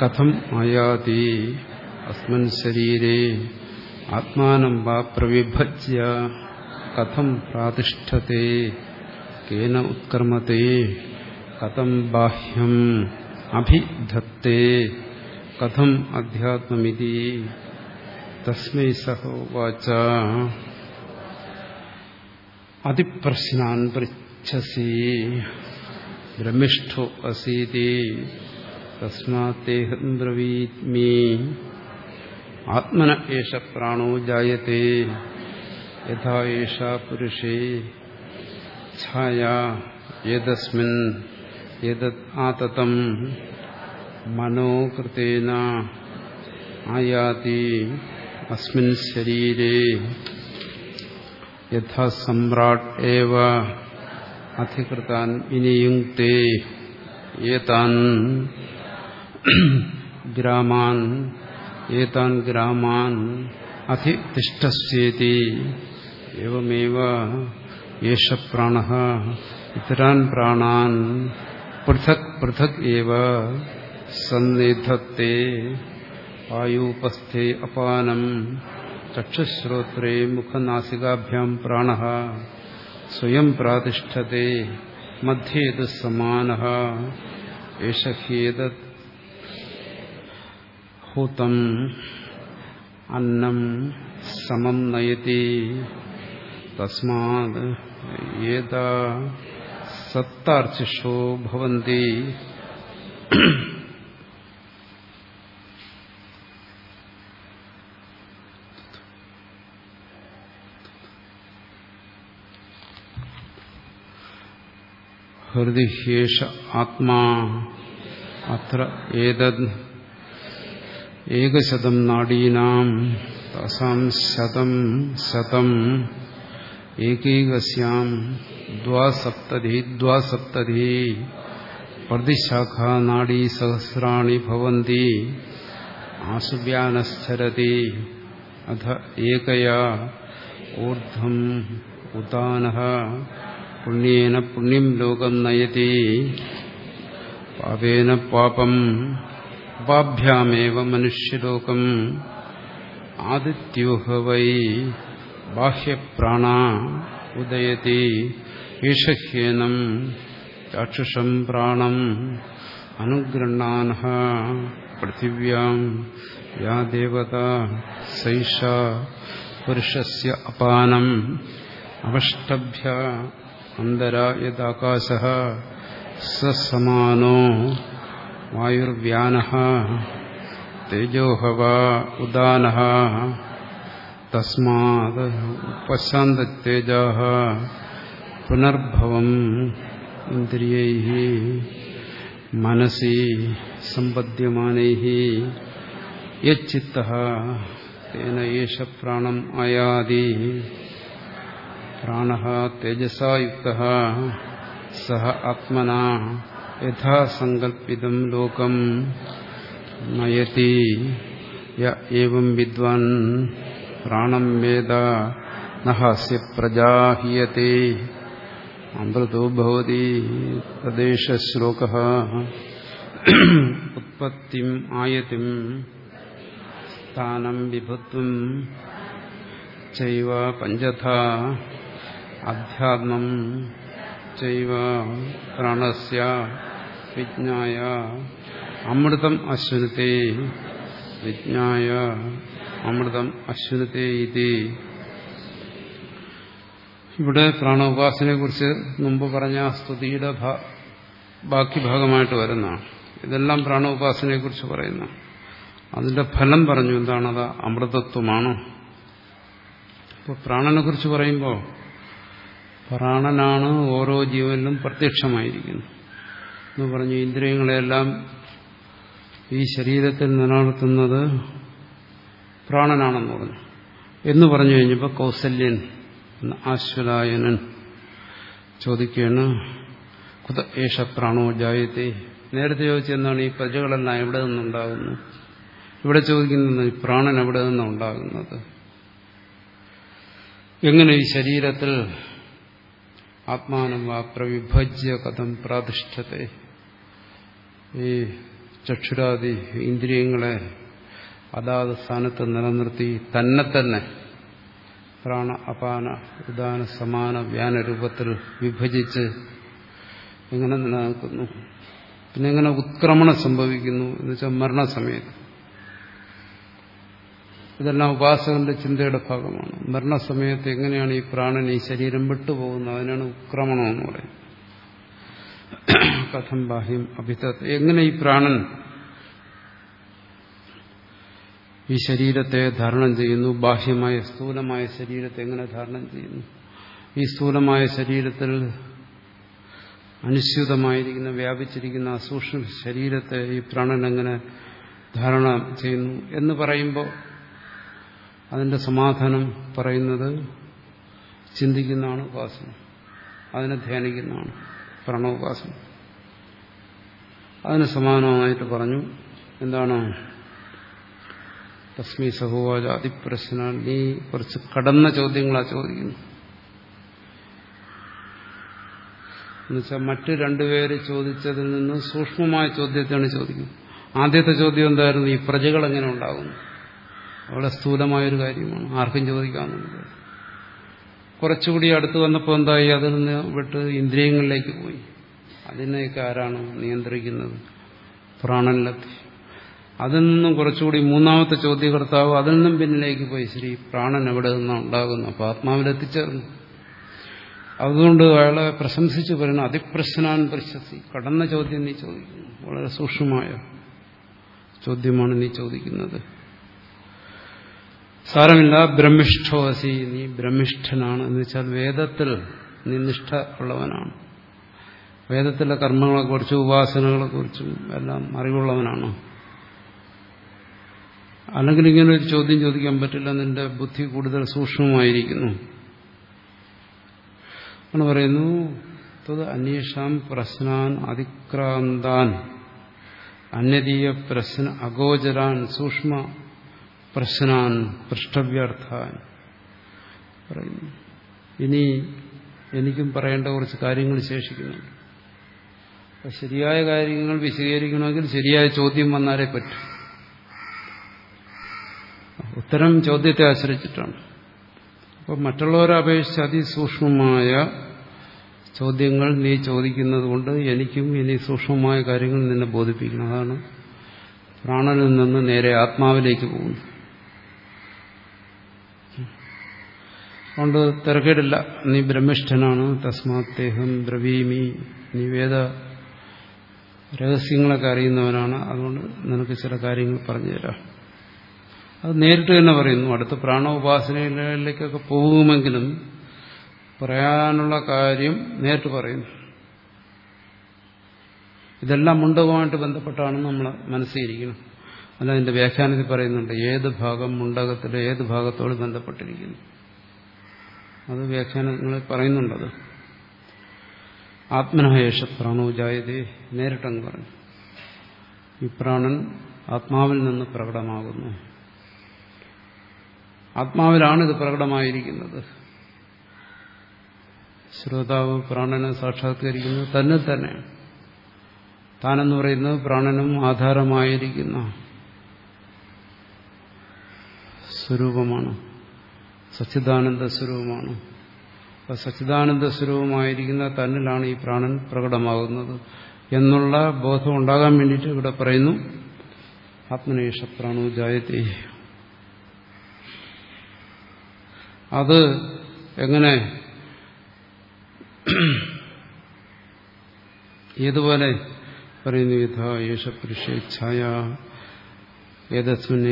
കഥം ആയാതി അസ്മൻ ശരീരേ ആത്മാനം വാ പ്രവിഭജ്യ കഥം പ്രാതിഷ്ഠത്തെ കേന ഉത്കർമ്മത്തെ കഥം ബാഹ്യം അഭിധത്തെ കഥം അധ്യാത്മമിതി തസ്മൈ സഹോവാച അതിപ്രശ്നാൻ പൃച്ഛസി ബ്രഹ്മിഷ്ഠോ അസീതി തസ്മാത്തേഹം ബ്രവീത്മി ആത്മന ഏഷ പ്രാണോ ജായത്തെ യഥാ ഏഷ പുരുഷേ ഛായ യദസ്മിൻ യദത് ആതതം മനോകൃതേന ആയാതി അസ്മിൻ ശരീരേ യഥാ സമ്രാട്ട് ഏവ അധികൃതാൻ വിനിയുക്തേ ഏതാൻ ഗ്രാമാൻ ഏതാൻ ഗ്രാമാൻ അധിതിഷ്ഠേതി ഏവമേവ യേഷ പ്രാണ ഇത്തരാൻ പ്രാണാൻ പൃഥക് പൃഥക് ഏവ സന്നിധത്തെ ആയൂപസ്ഥേ അപാനം ചക്ഷുശ്രോത്രേ മുഖനാസികാഭ്യാം പ്രാണ സ്വയം പ്രാതിഷ്ഠത്തെ മധ്യേതു സമാന ഏഷ ഹ്യേതത് ഹുതം അന്നം സമം നയതി. തസ്മാത് ഏതാ സത്താർച്ചിഷോ ഭവന്തി. ഹൃദി ഹേഷ ആത്മാ. അത്ര ഏതദ് ഏകശതം നാടീനാം തസാം ശതം ശതം ഏകൈകസ്യാം ദ്വാസപ്തതി ദ്വാസപ്തതി പ്രതിശാഖാ നാഡീ സഹസ്രാണി ഭവന്തി ആസുവ്യാനശ്ചരതി അധ ഏകയാ ഊർധം ഉദാന പുണ്യേന പുണ്യം ലോകം നയതി പാപേന പാപം ഉപാഭ്യാമേവ മനുഷ്യലോകം. ആദിത്യോഹ വൈ ബാഹ്യപ്രാണ ഉദയതി. ഈഷഹ്യേനം ചാക്ഷുഷം പ്രാണം അനുഗൃണ്ണാൻ പൃഥിവ്യാം. യാ ദേവത സൈഷ പുരുഷസ് അപാനം. അവഷ്ടഭ്യ അന്തരാ യദാകാശ സമാനോ വായുർവ്യാന തേജോഹവ ഉദാന തസ്മാത് ഉപശാന്തേജ പുനർഭവം ഇന്ദ്രിയൈ മനസി സമ്പദ്യമാനൈ യച്ചിത്ത തേന യേശ പ്രാണം ആയാതി പ്രാണ തേജസായുക്ത സഹ ആത്മന യഥാ സങ്കൽപ്പിതം ലോകം നയതി യം വിദ്വാൻ പ്രാണം വേദ നഹാസ്യ പ്രജാഹീയത്തെ അമൃതോ ഭവതി തദ്ദേശശ്ലോക ഉത്പത്തിം ആയതിം സ്ഥാനം വിഭുത്വം ചൈവ പഞ്ചഥ അധ്യാത്മം ചൈവ പ്രാണസ്യ വിജ്ഞായ അമൃതം അശ്വനത്തെ വിജ്ഞായ അമൃതം അശ്വനത്തെ ഇവിടെ പ്രാണോപാസനയെ കുറിച്ച് മുമ്പ് പറഞ്ഞ സ്തുതിയുടെ ബാക്കി ഭാഗമായിട്ട് വരുന്നതാണ് ഇതെല്ലാം പ്രാണോപാസനയെ കുറിച്ച് പറയുന്ന അതിന്റെ ഫലം പറഞ്ഞു എന്താണത് അമൃതത്വമാണ്. ഇപ്പോൾ പ്രാണനെ കുറിച്ച് പറയുമ്പോൾ പ്രാണനാണ് ഓരോ ജീവനിലും പ്രത്യക്ഷമായിരിക്കുന്നത് എന്ന് പറഞ്ഞു ഇന്ദ്രിയങ്ങളെല്ലാം ഈ ശരീരത്തിൽ നിലനിർത്തുന്നത് പ്രാണനാണെന്ന് പറഞ്ഞു. എന്ന് പറഞ്ഞു കഴിഞ്ഞപ്പോൾ കൗസല്യൻ ആശ്വലായനൻ ചോദിക്കുകയാണ് കുത ഏഷ പ്രാണോ ജായത്തെ? നേരത്തെ ചോദിച്ചെന്താണ് ഈ പ്രജകളെല്ലാം എവിടെ നിന്നുണ്ടാകുന്നു? ഇവിടെ ചോദിക്കുന്നത് ഈ പ്രാണൻ എവിടെ നിന്നുണ്ടാകുന്നത്? എങ്ങനെ ഈ ശരീരത്തിൽ ആത്മാനം വാ പ്രവിഭജ്യ കഥം പ്രാതിഷ്ഠത്തെ. ഈ ചക്ഷുരാദി ഇന്ദ്രിയങ്ങളെ അതാത് സ്ഥാനത്ത് നിലനിർത്തി തന്നെ തന്നെ പ്രാണ അപാന ഉദാന സമാന വ്യാന രൂപത്തിൽ വിഭജിച്ച് എങ്ങനെ നിലനിൽക്കുന്നു. പിന്നെ എങ്ങനെ ഉത്ക്രമണം സംഭവിക്കുന്നു എന്ന് വെച്ചാൽ മരണസമയത്ത്. ഇതെല്ലാം ഉപാസകന്റെ ചിന്തയുടെ ഭാഗമാണ്. മരണസമയത്ത് എങ്ങനെയാണ് ഈ പ്രാണൻ ഈ ശരീരം വിട്ടുപോകുന്നത്? അതിനാണ് ഉക്രമണം എന്ന് പറയുന്നത്. കഥം ബാഹ്യം അഭിത എങ്ങനെ ഈ പ്രാണൻ ഈ ശരീരത്തെ ധാരണം ചെയ്യുന്നു? ബാഹ്യമായ സ്ഥൂലമായ ശരീരത്തെ എങ്ങനെ ധാരണം ചെയ്യുന്നു? ഈ സ്ഥൂലമായ ശരീരത്തിൽ അനുസ്യൂതമായിരിക്കുന്ന വ്യാപിച്ചിരിക്കുന്ന സൂക്ഷ്മ ശരീരത്തെ ഈ പ്രാണൻ എങ്ങനെ ധാരണ ചെയ്യുന്നു എന്ന് പറയുമ്പോൾ അതിന്റെ സമാധാനം പറയുന്നത് ചിന്തിക്കുന്നതാണ് ഉപാസന. അതിനെ ധ്യാനിക്കുന്നതാണ് പ്രണവോപാസന. അതിന് സമാനമായിട്ട് പറഞ്ഞു എന്താണ്? തസ്മി സഹോവാച അതിപ്രശ്ന നീ കുറച്ച് കടന്ന ചോദ്യങ്ങളാ ചോദിക്കുന്നു എന്നുവെച്ചാൽ മറ്റു രണ്ടുപേര് ചോദിച്ചതിൽ നിന്ന് സൂക്ഷ്മമായ ചോദ്യത്തെയാണ് ചോദിക്കുന്നത്. ആദ്യത്തെ ചോദ്യം എന്തായിരുന്നു? ഈ പ്രജകൾ എങ്ങനെ ഉണ്ടാകുന്നു? വളരെ സ്ഥൂലമായൊരു കാര്യമാണ്. ആർക്കും ചോദിക്കാമെന്നുണ്ട് കുറച്ചുകൂടി അടുത്ത് വന്നപ്പോൾ എന്തായി? അതിൽ നിന്ന് വിട്ട് ഇന്ദ്രിയങ്ങളിലേക്ക് പോയി. അതിനെയൊക്കെ ആരാണ് നിയന്ത്രിക്കുന്നത്? പ്രാണനിലത്തി. അതിൽ നിന്നും കുറച്ചുകൂടി മൂന്നാമത്തെ ചോദ്യകർത്താവ് അതിൽ നിന്നും പിന്നിലേക്ക് പോയി. ശ്രീ പ്രാണൻ എവിടെ നിന്നാണ് ഉണ്ടാകുന്നു? അപ്പോൾ ആത്മാവിലെത്തിച്ചേർന്നു അതുകൊണ്ട് അയാളെ പ്രശംസിച്ചു പറയുന്നു അതിപ്രശ്നാൻ പ്രശസ്തി കടന്ന ചോദ്യം നീ ചോദിക്കുന്നു. വളരെ സൂക്ഷ്മമായ ചോദ്യമാണ് നീ ചോദിക്കുന്നത്. സാരമില്ല ബ്രഹ്മിഷ്ഠോസി. നീ ബ്രഹ്മിഷ്ഠനാണ് എന്ന് വെച്ചാൽ വേദത്തിൽ നീ നിഷ്ഠ ഉള്ളവനാണ്. വേദത്തിലെ കർമ്മങ്ങളെക്കുറിച്ചും ഉപാസനകളെക്കുറിച്ചും എല്ലാം അറിവുള്ളവനാണ്. അല്ലെങ്കിൽ ഇങ്ങനെ ഒരു ചോദ്യം ചോദിക്കാൻ പറ്റില്ല നിന്റെ ബുദ്ധി കൂടുതൽ സൂക്ഷ്മമായിരിക്കുന്നു. എന്ന് പറയുന്നു അന്വേഷാം പ്രശ്നാൻ അതിക്രാന്താൻ. അന്യതീയ പ്രശ്ന അഗോചരാൻ സൂക്ഷ്മ പ്രശ്നാൻ പൃഷ്ടവ്യർത്ഥാൻ പറയുന്നു. ഇനി എനിക്കും പറയേണ്ട കുറച്ച് കാര്യങ്ങൾ ശേഷിക്കുന്നുണ്ട് ശരിയായ കാര്യങ്ങൾ വിശദീകരിക്കണമെങ്കിൽ ശരിയായ ചോദ്യം വന്നാലേ പറ്റും. ഉത്തരം ചോദ്യത്തെ ആശ്രയിച്ചിട്ടാണ്. അപ്പം മറ്റുള്ളവരെ അപേക്ഷിച്ച് അതിസൂക്ഷ്മമായ ചോദ്യങ്ങൾ നീ ചോദിക്കുന്നത് കൊണ്ട് എനിക്കും ഇനി സൂക്ഷ്മമായ കാര്യങ്ങൾ നിന്നെ ബോധിപ്പിക്കണം. അതാണ് പ്രാണനിൽ നിന്ന് നേരെ ആത്മാവിലേക്ക് പോകുന്നു അതുകൊണ്ട് തിരക്കേടില്ല. നീ ബ്രഹ്മിഷ്ഠനാണ്. തസ്മാത്തേഹം ബ്രവീമി നീ വേദ രഹസ്യങ്ങളൊക്കെ അറിയുന്നവനാണ്. അതുകൊണ്ട് നിനക്ക് ചില കാര്യങ്ങൾ പറഞ്ഞുതരാം. അത് നേരിട്ട് തന്നെ പറയുന്നു. അടുത്ത പ്രാണോപാസനയിലേക്കൊക്കെ പോകുമെങ്കിലും പറയാനുള്ള കാര്യം നേരിട്ട് പറയുന്നു. ഇതെല്ലാം മുണ്ടകവുമായിട്ട് ബന്ധപ്പെട്ടാണ് നമ്മൾ മനസ്സിലിരിക്കുന്നത് അല്ല അതിന്റെ വ്യാഖ്യാനത്തിൽ പറയുന്നുണ്ട് ഏത് ഭാഗം മുണ്ടകത്തിലെ ഏത് ഭാഗത്തോട് ബന്ധപ്പെട്ടിരിക്കുന്നു? അത് വ്യാഖ്യാനങ്ങളിൽ പറയുന്നുണ്ടത് ആത്മനഹേഷ പ്രാണോജായതെ നേരിട്ടങ്ങ് പറഞ്ഞു. ഈ പ്രാണൻ ആത്മാവിൽ നിന്ന് പ്രകടമാകുന്നു. ആത്മാവിലാണ് ഇത് പ്രകടമായിരിക്കുന്നത്. ശ്രോതാവ് പ്രാണനെ സാക്ഷാത്കരിക്കുന്നത് തന്നെ തന്നെയാണ് താനെന്ന് പറയുന്നത് പ്രാണനും ആധാരമായിരിക്കുന്ന സ്വരൂപമാണ്. സച്ചിദാനന്ദ സ്വരൂപമാണ്. അപ്പൊ സച്ചിദാനന്ദ സ്വരൂപമായിരിക്കുന്ന തന്നിലാണ് ഈ പ്രാണൻ പ്രകടമാകുന്നത് എന്നുള്ള ബോധം ഉണ്ടാകാൻ വേണ്ടിയിട്ട് ഇവിടെ പറയുന്നു. ആത്മനേഷ പ്രാണോ ജായത്തെ അത് എങ്ങനെ ഏതുപോലെ പറയുന്നു? യഥാ യേശ പുരുഷേച്ഛായ. ഏതസ്മിൻ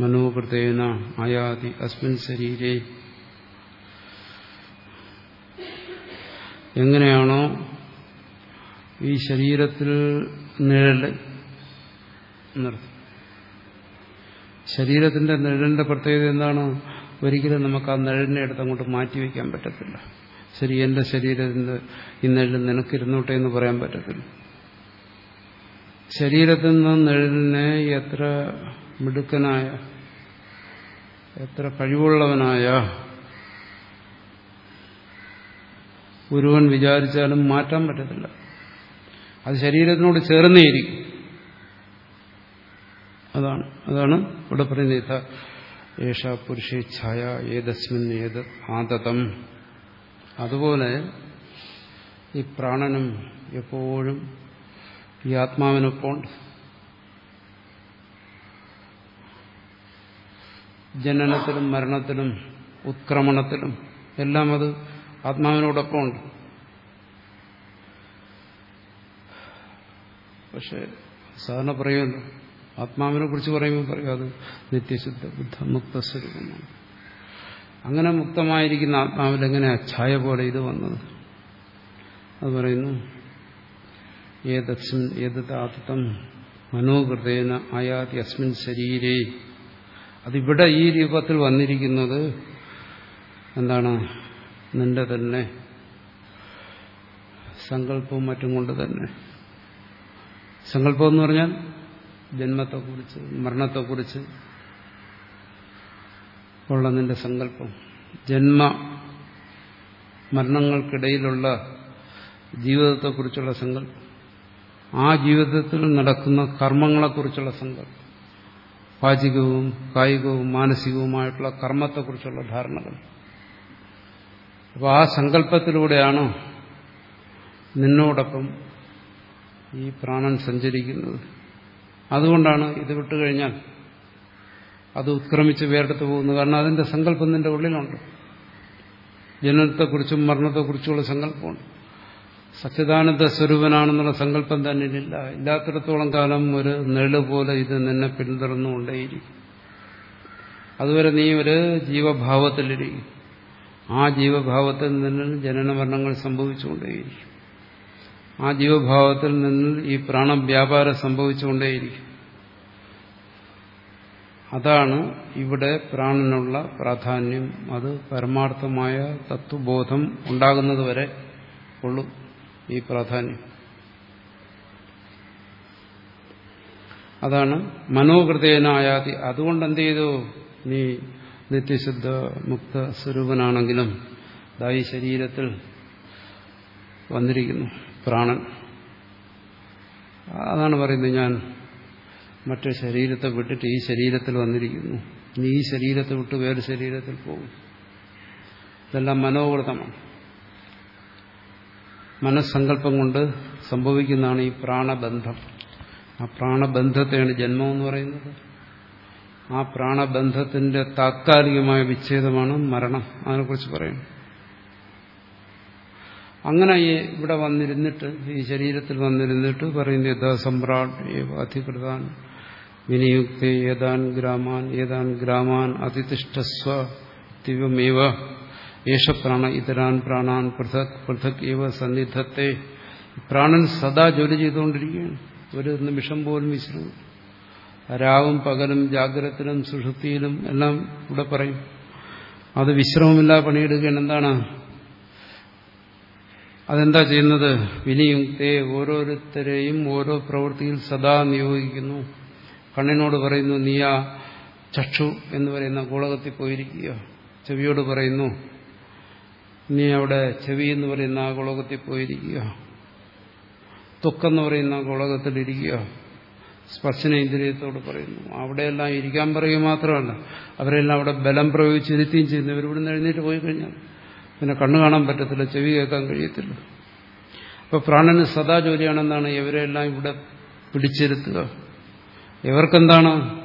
മനോകൃതേന ആയാതി അസ്മിൻ ശരീരേ. എങ്ങനെയാണോ ഈ ശരീരത്തിൽ നിഴൽ നിർത്തി. ശരീരത്തിന്റെ നിഴലിന്റെ പ്രത്യേകത എന്താണ്? ഒരിക്കലും നമുക്ക് ആ നിഴലിനെ എടുത്ത് അങ്ങോട്ട് മാറ്റിവെക്കാൻ പറ്റത്തില്ല. ശരി എന്റെ ശരീരത്തിന്റെ ഈ നിഴൽ നിനക്കിരുന്നോട്ടെ എന്ന് പറയാൻ പറ്റത്തില്ല. ശരീരത്തിൽ നിന്ന് നിഴലിനെ എത്ര മിടുക്കനായ എത്ര കഴിവുള്ളവനായ ഗുരുവൻ വിചാരിച്ചാലും മാറ്റാൻ പറ്റത്തില്ല. അത് ശരീരത്തിനോട് ചേർന്നേയിരിക്കും. അതാണ് അതാണ് ഇവിടെ പറയുന്നത്. ഏഷ പുരുഷേച്ഛായ ഏതസ്മിൻ ഏത് ആദതം അതുപോലെ ഈ പ്രാണനും എപ്പോഴും ഈ ആത്മാവിനൊപ്പം ജനനത്തിലും മരണത്തിലും ഉത്ക്രമണത്തിലും എല്ലാം അത് ആത്മാവിനോടൊപ്പം ഉണ്ട് പക്ഷെ സാധാരണ പറയുമല്ലോ ആത്മാവിനെ കുറിച്ച് പറയുമ്പോൾ പറയും അത് നിത്യശുദ്ധ ബുദ്ധ മുക്തസ്വരൂപമാണ് അങ്ങനെ മുക്തമായിരിക്കുന്ന ആത്മാവിൽ എങ്ങനെ അച്ഛായ പോലെ ഇത് വന്നത്? അത് പറയുന്നു ഏതസ്മിൻ ഏത് ആതത്തം മനോകൃതേന ആയാതി അസ്മിൻ ശരീരേ അതിവിടെ ഈ രൂപത്തിൽ വന്നിരിക്കുന്നത് എന്താണ്? നിന്റെ തന്നെ. സങ്കല്പവും മറ്റും കൊണ്ട് തന്നെ. സങ്കല്പം എന്ന് പറഞ്ഞാൽ ജന്മത്തെക്കുറിച്ച് മരണത്തെക്കുറിച്ച് ഉള്ള നിന്റെ സങ്കല്പം. ജന്മ മരണങ്ങൾക്കിടയിലുള്ള ജീവിതത്തെക്കുറിച്ചുള്ള സങ്കല്പം. ആ ജീവിതത്തിൽ നടക്കുന്ന കർമ്മങ്ങളെക്കുറിച്ചുള്ള സങ്കല്പം. വാചികവും കായികവും മാനസികവുമായിട്ടുള്ള കർമ്മത്തെക്കുറിച്ചുള്ള ധാരണകൾ. അപ്പോൾ ആ സങ്കല്പത്തിലൂടെയാണ് നിന്നോടൊപ്പം ഈ പ്രാണൻ സഞ്ചരിക്കുന്നത്. അതുകൊണ്ടാണ് ഇത് വിട്ടുകഴിഞ്ഞാൽ അത് ഉത്ക്രമിച്ച് വേറെടുത്ത് പോകുന്നു കാരണം അതിന്റെ സങ്കല്പം നിന്റെ ഉള്ളിലുണ്ട്. ജനനത്തെക്കുറിച്ചും മരണത്തെക്കുറിച്ചുമുള്ള സങ്കല്പമുണ്ട്. സച്ചിദാനന്ദ സ്വരൂപനാണെന്നുള്ള സങ്കല്പം തന്നെ ഇല്ല ഇല്ലാത്തിടത്തോളം കാലം ഒരു നെൾ പോലെ ഇത് നിന്നെ പിന്തുടർന്നുകൊണ്ടേയിരിക്കും. അതുവരെ നീ ഒരു ജീവഭാവത്തിലിരിക്കും. ആ ജീവഭാവത്തിൽ നിന്ന് ജനന മരണങ്ങൾ സംഭവിച്ചുകൊണ്ടേയിരിക്കും. ആ ജീവഭാവത്തിൽ നിന്ന് ഈ പ്രാണവ്യാപാരം സംഭവിച്ചുകൊണ്ടേയിരിക്കും. അതാണ് ഇവിടെ പ്രാണനുള്ള പ്രാധാന്യം. അത് പരമാർത്ഥമായ തത്വബോധം ഉണ്ടാകുന്നതുവരെ ഉള്ളൂ. ഈ പ്രാധാന്യം. അതാണ് മനോഹൃദയനായാതി. അതുകൊണ്ട് എന്ത് ചെയ്തു നീ നിത്യശുദ്ധ മുക്ത സ്വരൂപനാണെങ്കിലും ഈ ശരീരത്തിൽ വന്നിരിക്കുന്നു പ്രാണൻ. അതാണ് പറയുന്നത് ഞാൻ. മറ്റു ശരീരത്തെ വിട്ടിട്ട് ഈ ശരീരത്തിൽ വന്നിരിക്കുന്നു. നീ ഈ ശരീരത്തെ വിട്ട് വേറെ ശരീരത്തിൽ പോകും. ഇതെല്ലാം മനോവൃതമാണ് മനസ്സങ്കല്പം കൊണ്ട് സംഭവിക്കുന്നതാണ് ഈ പ്രാണബന്ധം. ആ പ്രാണബന്ധത്തെയാണ് ജന്മം എന്ന് പറയുന്നത്. ആ പ്രാണബന്ധത്തിന്റെ താത്കാലികമായ വിച്ഛേദമാണ് മരണം അതിനെക്കുറിച്ച് പറയും. അങ്ങനെ ഈ ഇവിടെ വന്നിരുന്നിട്ട് ഈ ശരീരത്തിൽ വന്നിരുന്നിട്ട് പറയുന്ന യഥാ സമ്രാട് ഏവ അധികൃതാൻ വിനിയുക്തി ഏതാൻ ഗ്രാമാൻ ഏതാൻ ഗ്രാമാൻ അതിതിഷ്ഠസ്വ ദിവമേവ പ്രാണ ഇതരാൻ പ്രാണാൻ പൃഥക് പൃഥക് ഇവ സന്നിധത്തെ പ്രാണൻ സദാ ജോലി ചെയ്തുകൊണ്ടിരിക്കുകയാണ്। ഒരു നിമിഷം പോലും വിശ്രമം. രാവും പകലും ജാഗ്രതത്തിലും സുഷുതിയിലും എല്ലാം ഇവിടെ പറയും। അത് വിശ്രമമില്ലാതെ പണിയെടുക്കുകയാണ് എന്താണ്? അതെന്താ ചെയ്യുന്നത്? വിനിയുക്തെ ഓരോരുത്തരെയും ഓരോ പ്രവൃത്തിയിൽ സദാ നിയോഗിക്കുന്നു। കണ്ണിനോട് പറയുന്നു നീയാ ചക്ഷു എന്ന് പറയുന്ന ഗോളകത്തിൽ പോയിരിക്കുക। ചെവിയോട് പറയുന്നു നീ അവിടെ ചെവി എന്ന് പറയുന്ന ആ ഗോളകത്തിൽ പോയിരിക്കുക. തൊക്കെന്ന് പറയുന്ന ഗോളകത്തിലിരിക്കുക സ്പർശന ഇന്ദ്രിയത്തോട് പറയുന്നു. അവിടെയെല്ലാം ഇരിക്കാൻ പറയുക മാത്രമല്ല അവരെല്ലാം അവിടെ ബലം പ്രയോഗിച്ചിരുത്തിയും ചെയ്യുന്നു. ഇവരിവിടുന്ന് എഴുന്നേറ്റ് പോയി കഴിഞ്ഞാൽ പിന്നെ കണ്ണു കാണാൻ പറ്റത്തില്ല ചെവി കേൾക്കാൻ കഴിയത്തില്ല. അപ്പൊ പ്രാണന് സദാ ജോലിയാണെന്നാണ് ഇവരെല്ലാം ഇവിടെ പിടിച്ചിരുത്തുക. ഇവർക്കെന്താണ്?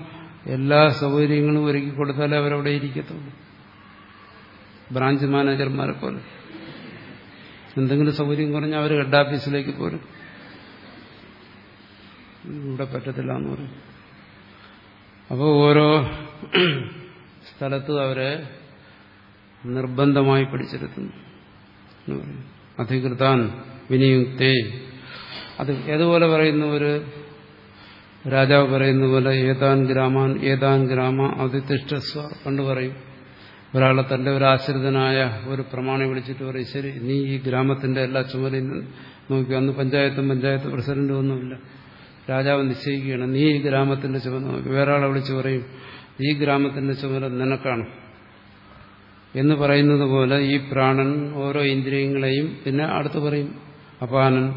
എല്ലാ സൗകര്യങ്ങളും ഒരുക്കി കൊടുത്താലേ അവരവിടെ ഇരിക്കത്തുള്ളൂ. ബ്രാഞ്ച് മാനേജർമാരെ പോലെ. എന്തെങ്കിലും സൗകര്യം കുറഞ്ഞാൽ അവർ ഹെഡ് ഓഫീസിലേക്ക് പോരും. ഇവിടെ പറ്റത്തില്ല എന്ന് പറയും. അപ്പോൾ ഓരോ സ്ഥലത്തും അവരെ നിർബന്ധമായി പിടിച്ചെടുത്തുന്നു എന്ന് പറയും. അധികൃതാൻ വിനിയുക്തേ. അത് ഏതുപോലെ പറയുന്ന ഒരു രാജാവ് പറയുന്ന പോലെ ഏതാൻ ഗ്രാമാൻ ഏതാൻ ഗ്രാമ അതിതിഷ്ഠസ്വ പണ്ട് പറയും. ഒരാളെ തന്റെ ഒരു ആശ്രിതനായ ഒരു പ്രമാണി വിളിച്ചിട്ട് പറയും ശരി നീ ഈ ഗ്രാമത്തിന്റെ എല്ലാ ചുമതലയും നോക്കി. അന്ന് പഞ്ചായത്തും പഞ്ചായത്ത് പ്രസിഡന്റും ഒന്നുമില്ല. രാജാവ് നിശ്ചയിക്കുകയാണ്. നീ ഈ ഗ്രാമത്തിന്റെ ചുമതല നോക്കി. വേറെ ആളെ വിളിച്ച് പറയും ഈ ഗ്രാമത്തിന്റെ ചുമതല നിനക്കാണ്. എന്ന് പറയുന്നത് പോലെ ഈ പ്രാണൻ ഓരോ ഇന്ദ്രിയങ്ങളെയും പിന്നെ അടുത്ത് പറയും അപാനൻ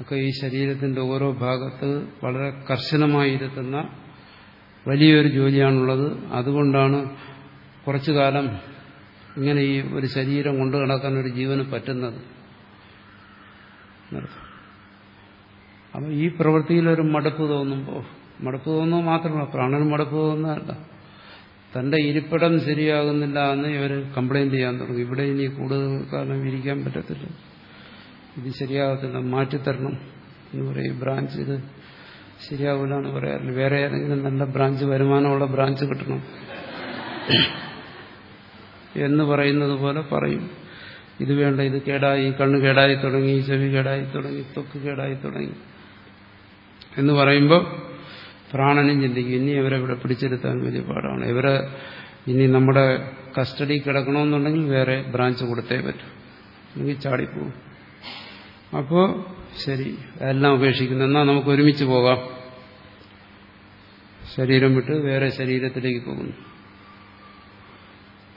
ഒക്കെ ഈ ശരീരത്തിന്റെ ഓരോ ഭാഗത്ത് വളരെ കർശനമായി ഇരുത്തുന്ന വലിയൊരു ജോലിയാണുള്ളത്. അതുകൊണ്ടാണ് കുറച്ചു കാലം ഇങ്ങനെ ഈ ഒരു ശരീരം കൊണ്ടു നടക്കാൻ ഒരു ജീവന് പറ്റുന്നത്. അപ്പം ഈ പ്രവൃത്തിയിൽ ഒരു മടുപ്പ് തോന്നുമ്പോൾ മടുപ്പ് തോന്നുക മാത്രമല്ല പ്രാണന് മടുപ്പ് തോന്നുന്നതല്ല. തന്റെ ഇരിപ്പിടം ശരിയാകുന്നില്ല എന്ന് ഇവർ കംപ്ലൈന്റ് ചെയ്യാൻ തുടങ്ങി. ഇവിടെ ഇനി കൂടുതൽ കാലം ഇരിക്കാൻ പറ്റത്തില്ല. ഇത് ശരിയാകത്തില്ല. മാറ്റിത്തരണം എന്ന് പറയും. ബ്രാഞ്ച് ഇത് ശരിയാവില്ല എന്ന് പറയാറില്ല. വേറെ ഏതെങ്കിലും നല്ല ബ്രാഞ്ച് വരുമാനമുള്ള ബ്രാഞ്ച് കിട്ടണം. എന്ന് പറയുന്നത് പോലെ പറയും. ഇത് വേണ്ട ഇത് കേടായി കണ്ണ് കേടായി തുടങ്ങി ചെവി കേടായി തുടങ്ങി തൊക്ക് കേടായി തുടങ്ങി എന്ന് പറയുമ്പോൾ പ്രാണനും ചിന്തിക്കും ഇനി ഇവരെ ഇവിടെ പിടിച്ചെടുത്താൻ വലിയ പാടാണ്. ഇവരെ ഇനി നമ്മുടെ കസ്റ്റഡി കിടക്കണമെന്നുണ്ടെങ്കിൽ വേറെ ബ്രാഞ്ച് കൊടുത്തേ പറ്റും. അല്ലെങ്കിൽ ചാടിപ്പോവും. അപ്പോൾ ശരി എല്ലാം ഉപേക്ഷിക്കുന്നു. എന്നാൽ നമുക്ക് ഒരുമിച്ച് പോകാം. ശരീരം വിട്ട് വേറെ ശരീരത്തിലേക്ക് പോകുന്നു.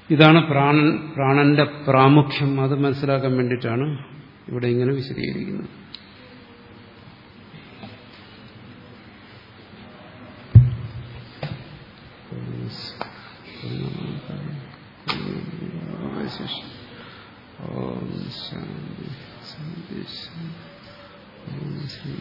ഇതാണ് പ്രാണൻ പ്രാണന്റെ പ്രാമുഖ്യം. അത് മനസ്സിലാക്കാൻ വേണ്ടിയിട്ടാണ് ഇവിടെ ഇങ്ങനെ വിശദീകരിക്കുന്നത്. ശാന്തി ശാന്തി ശാന്തി. ശ്രീ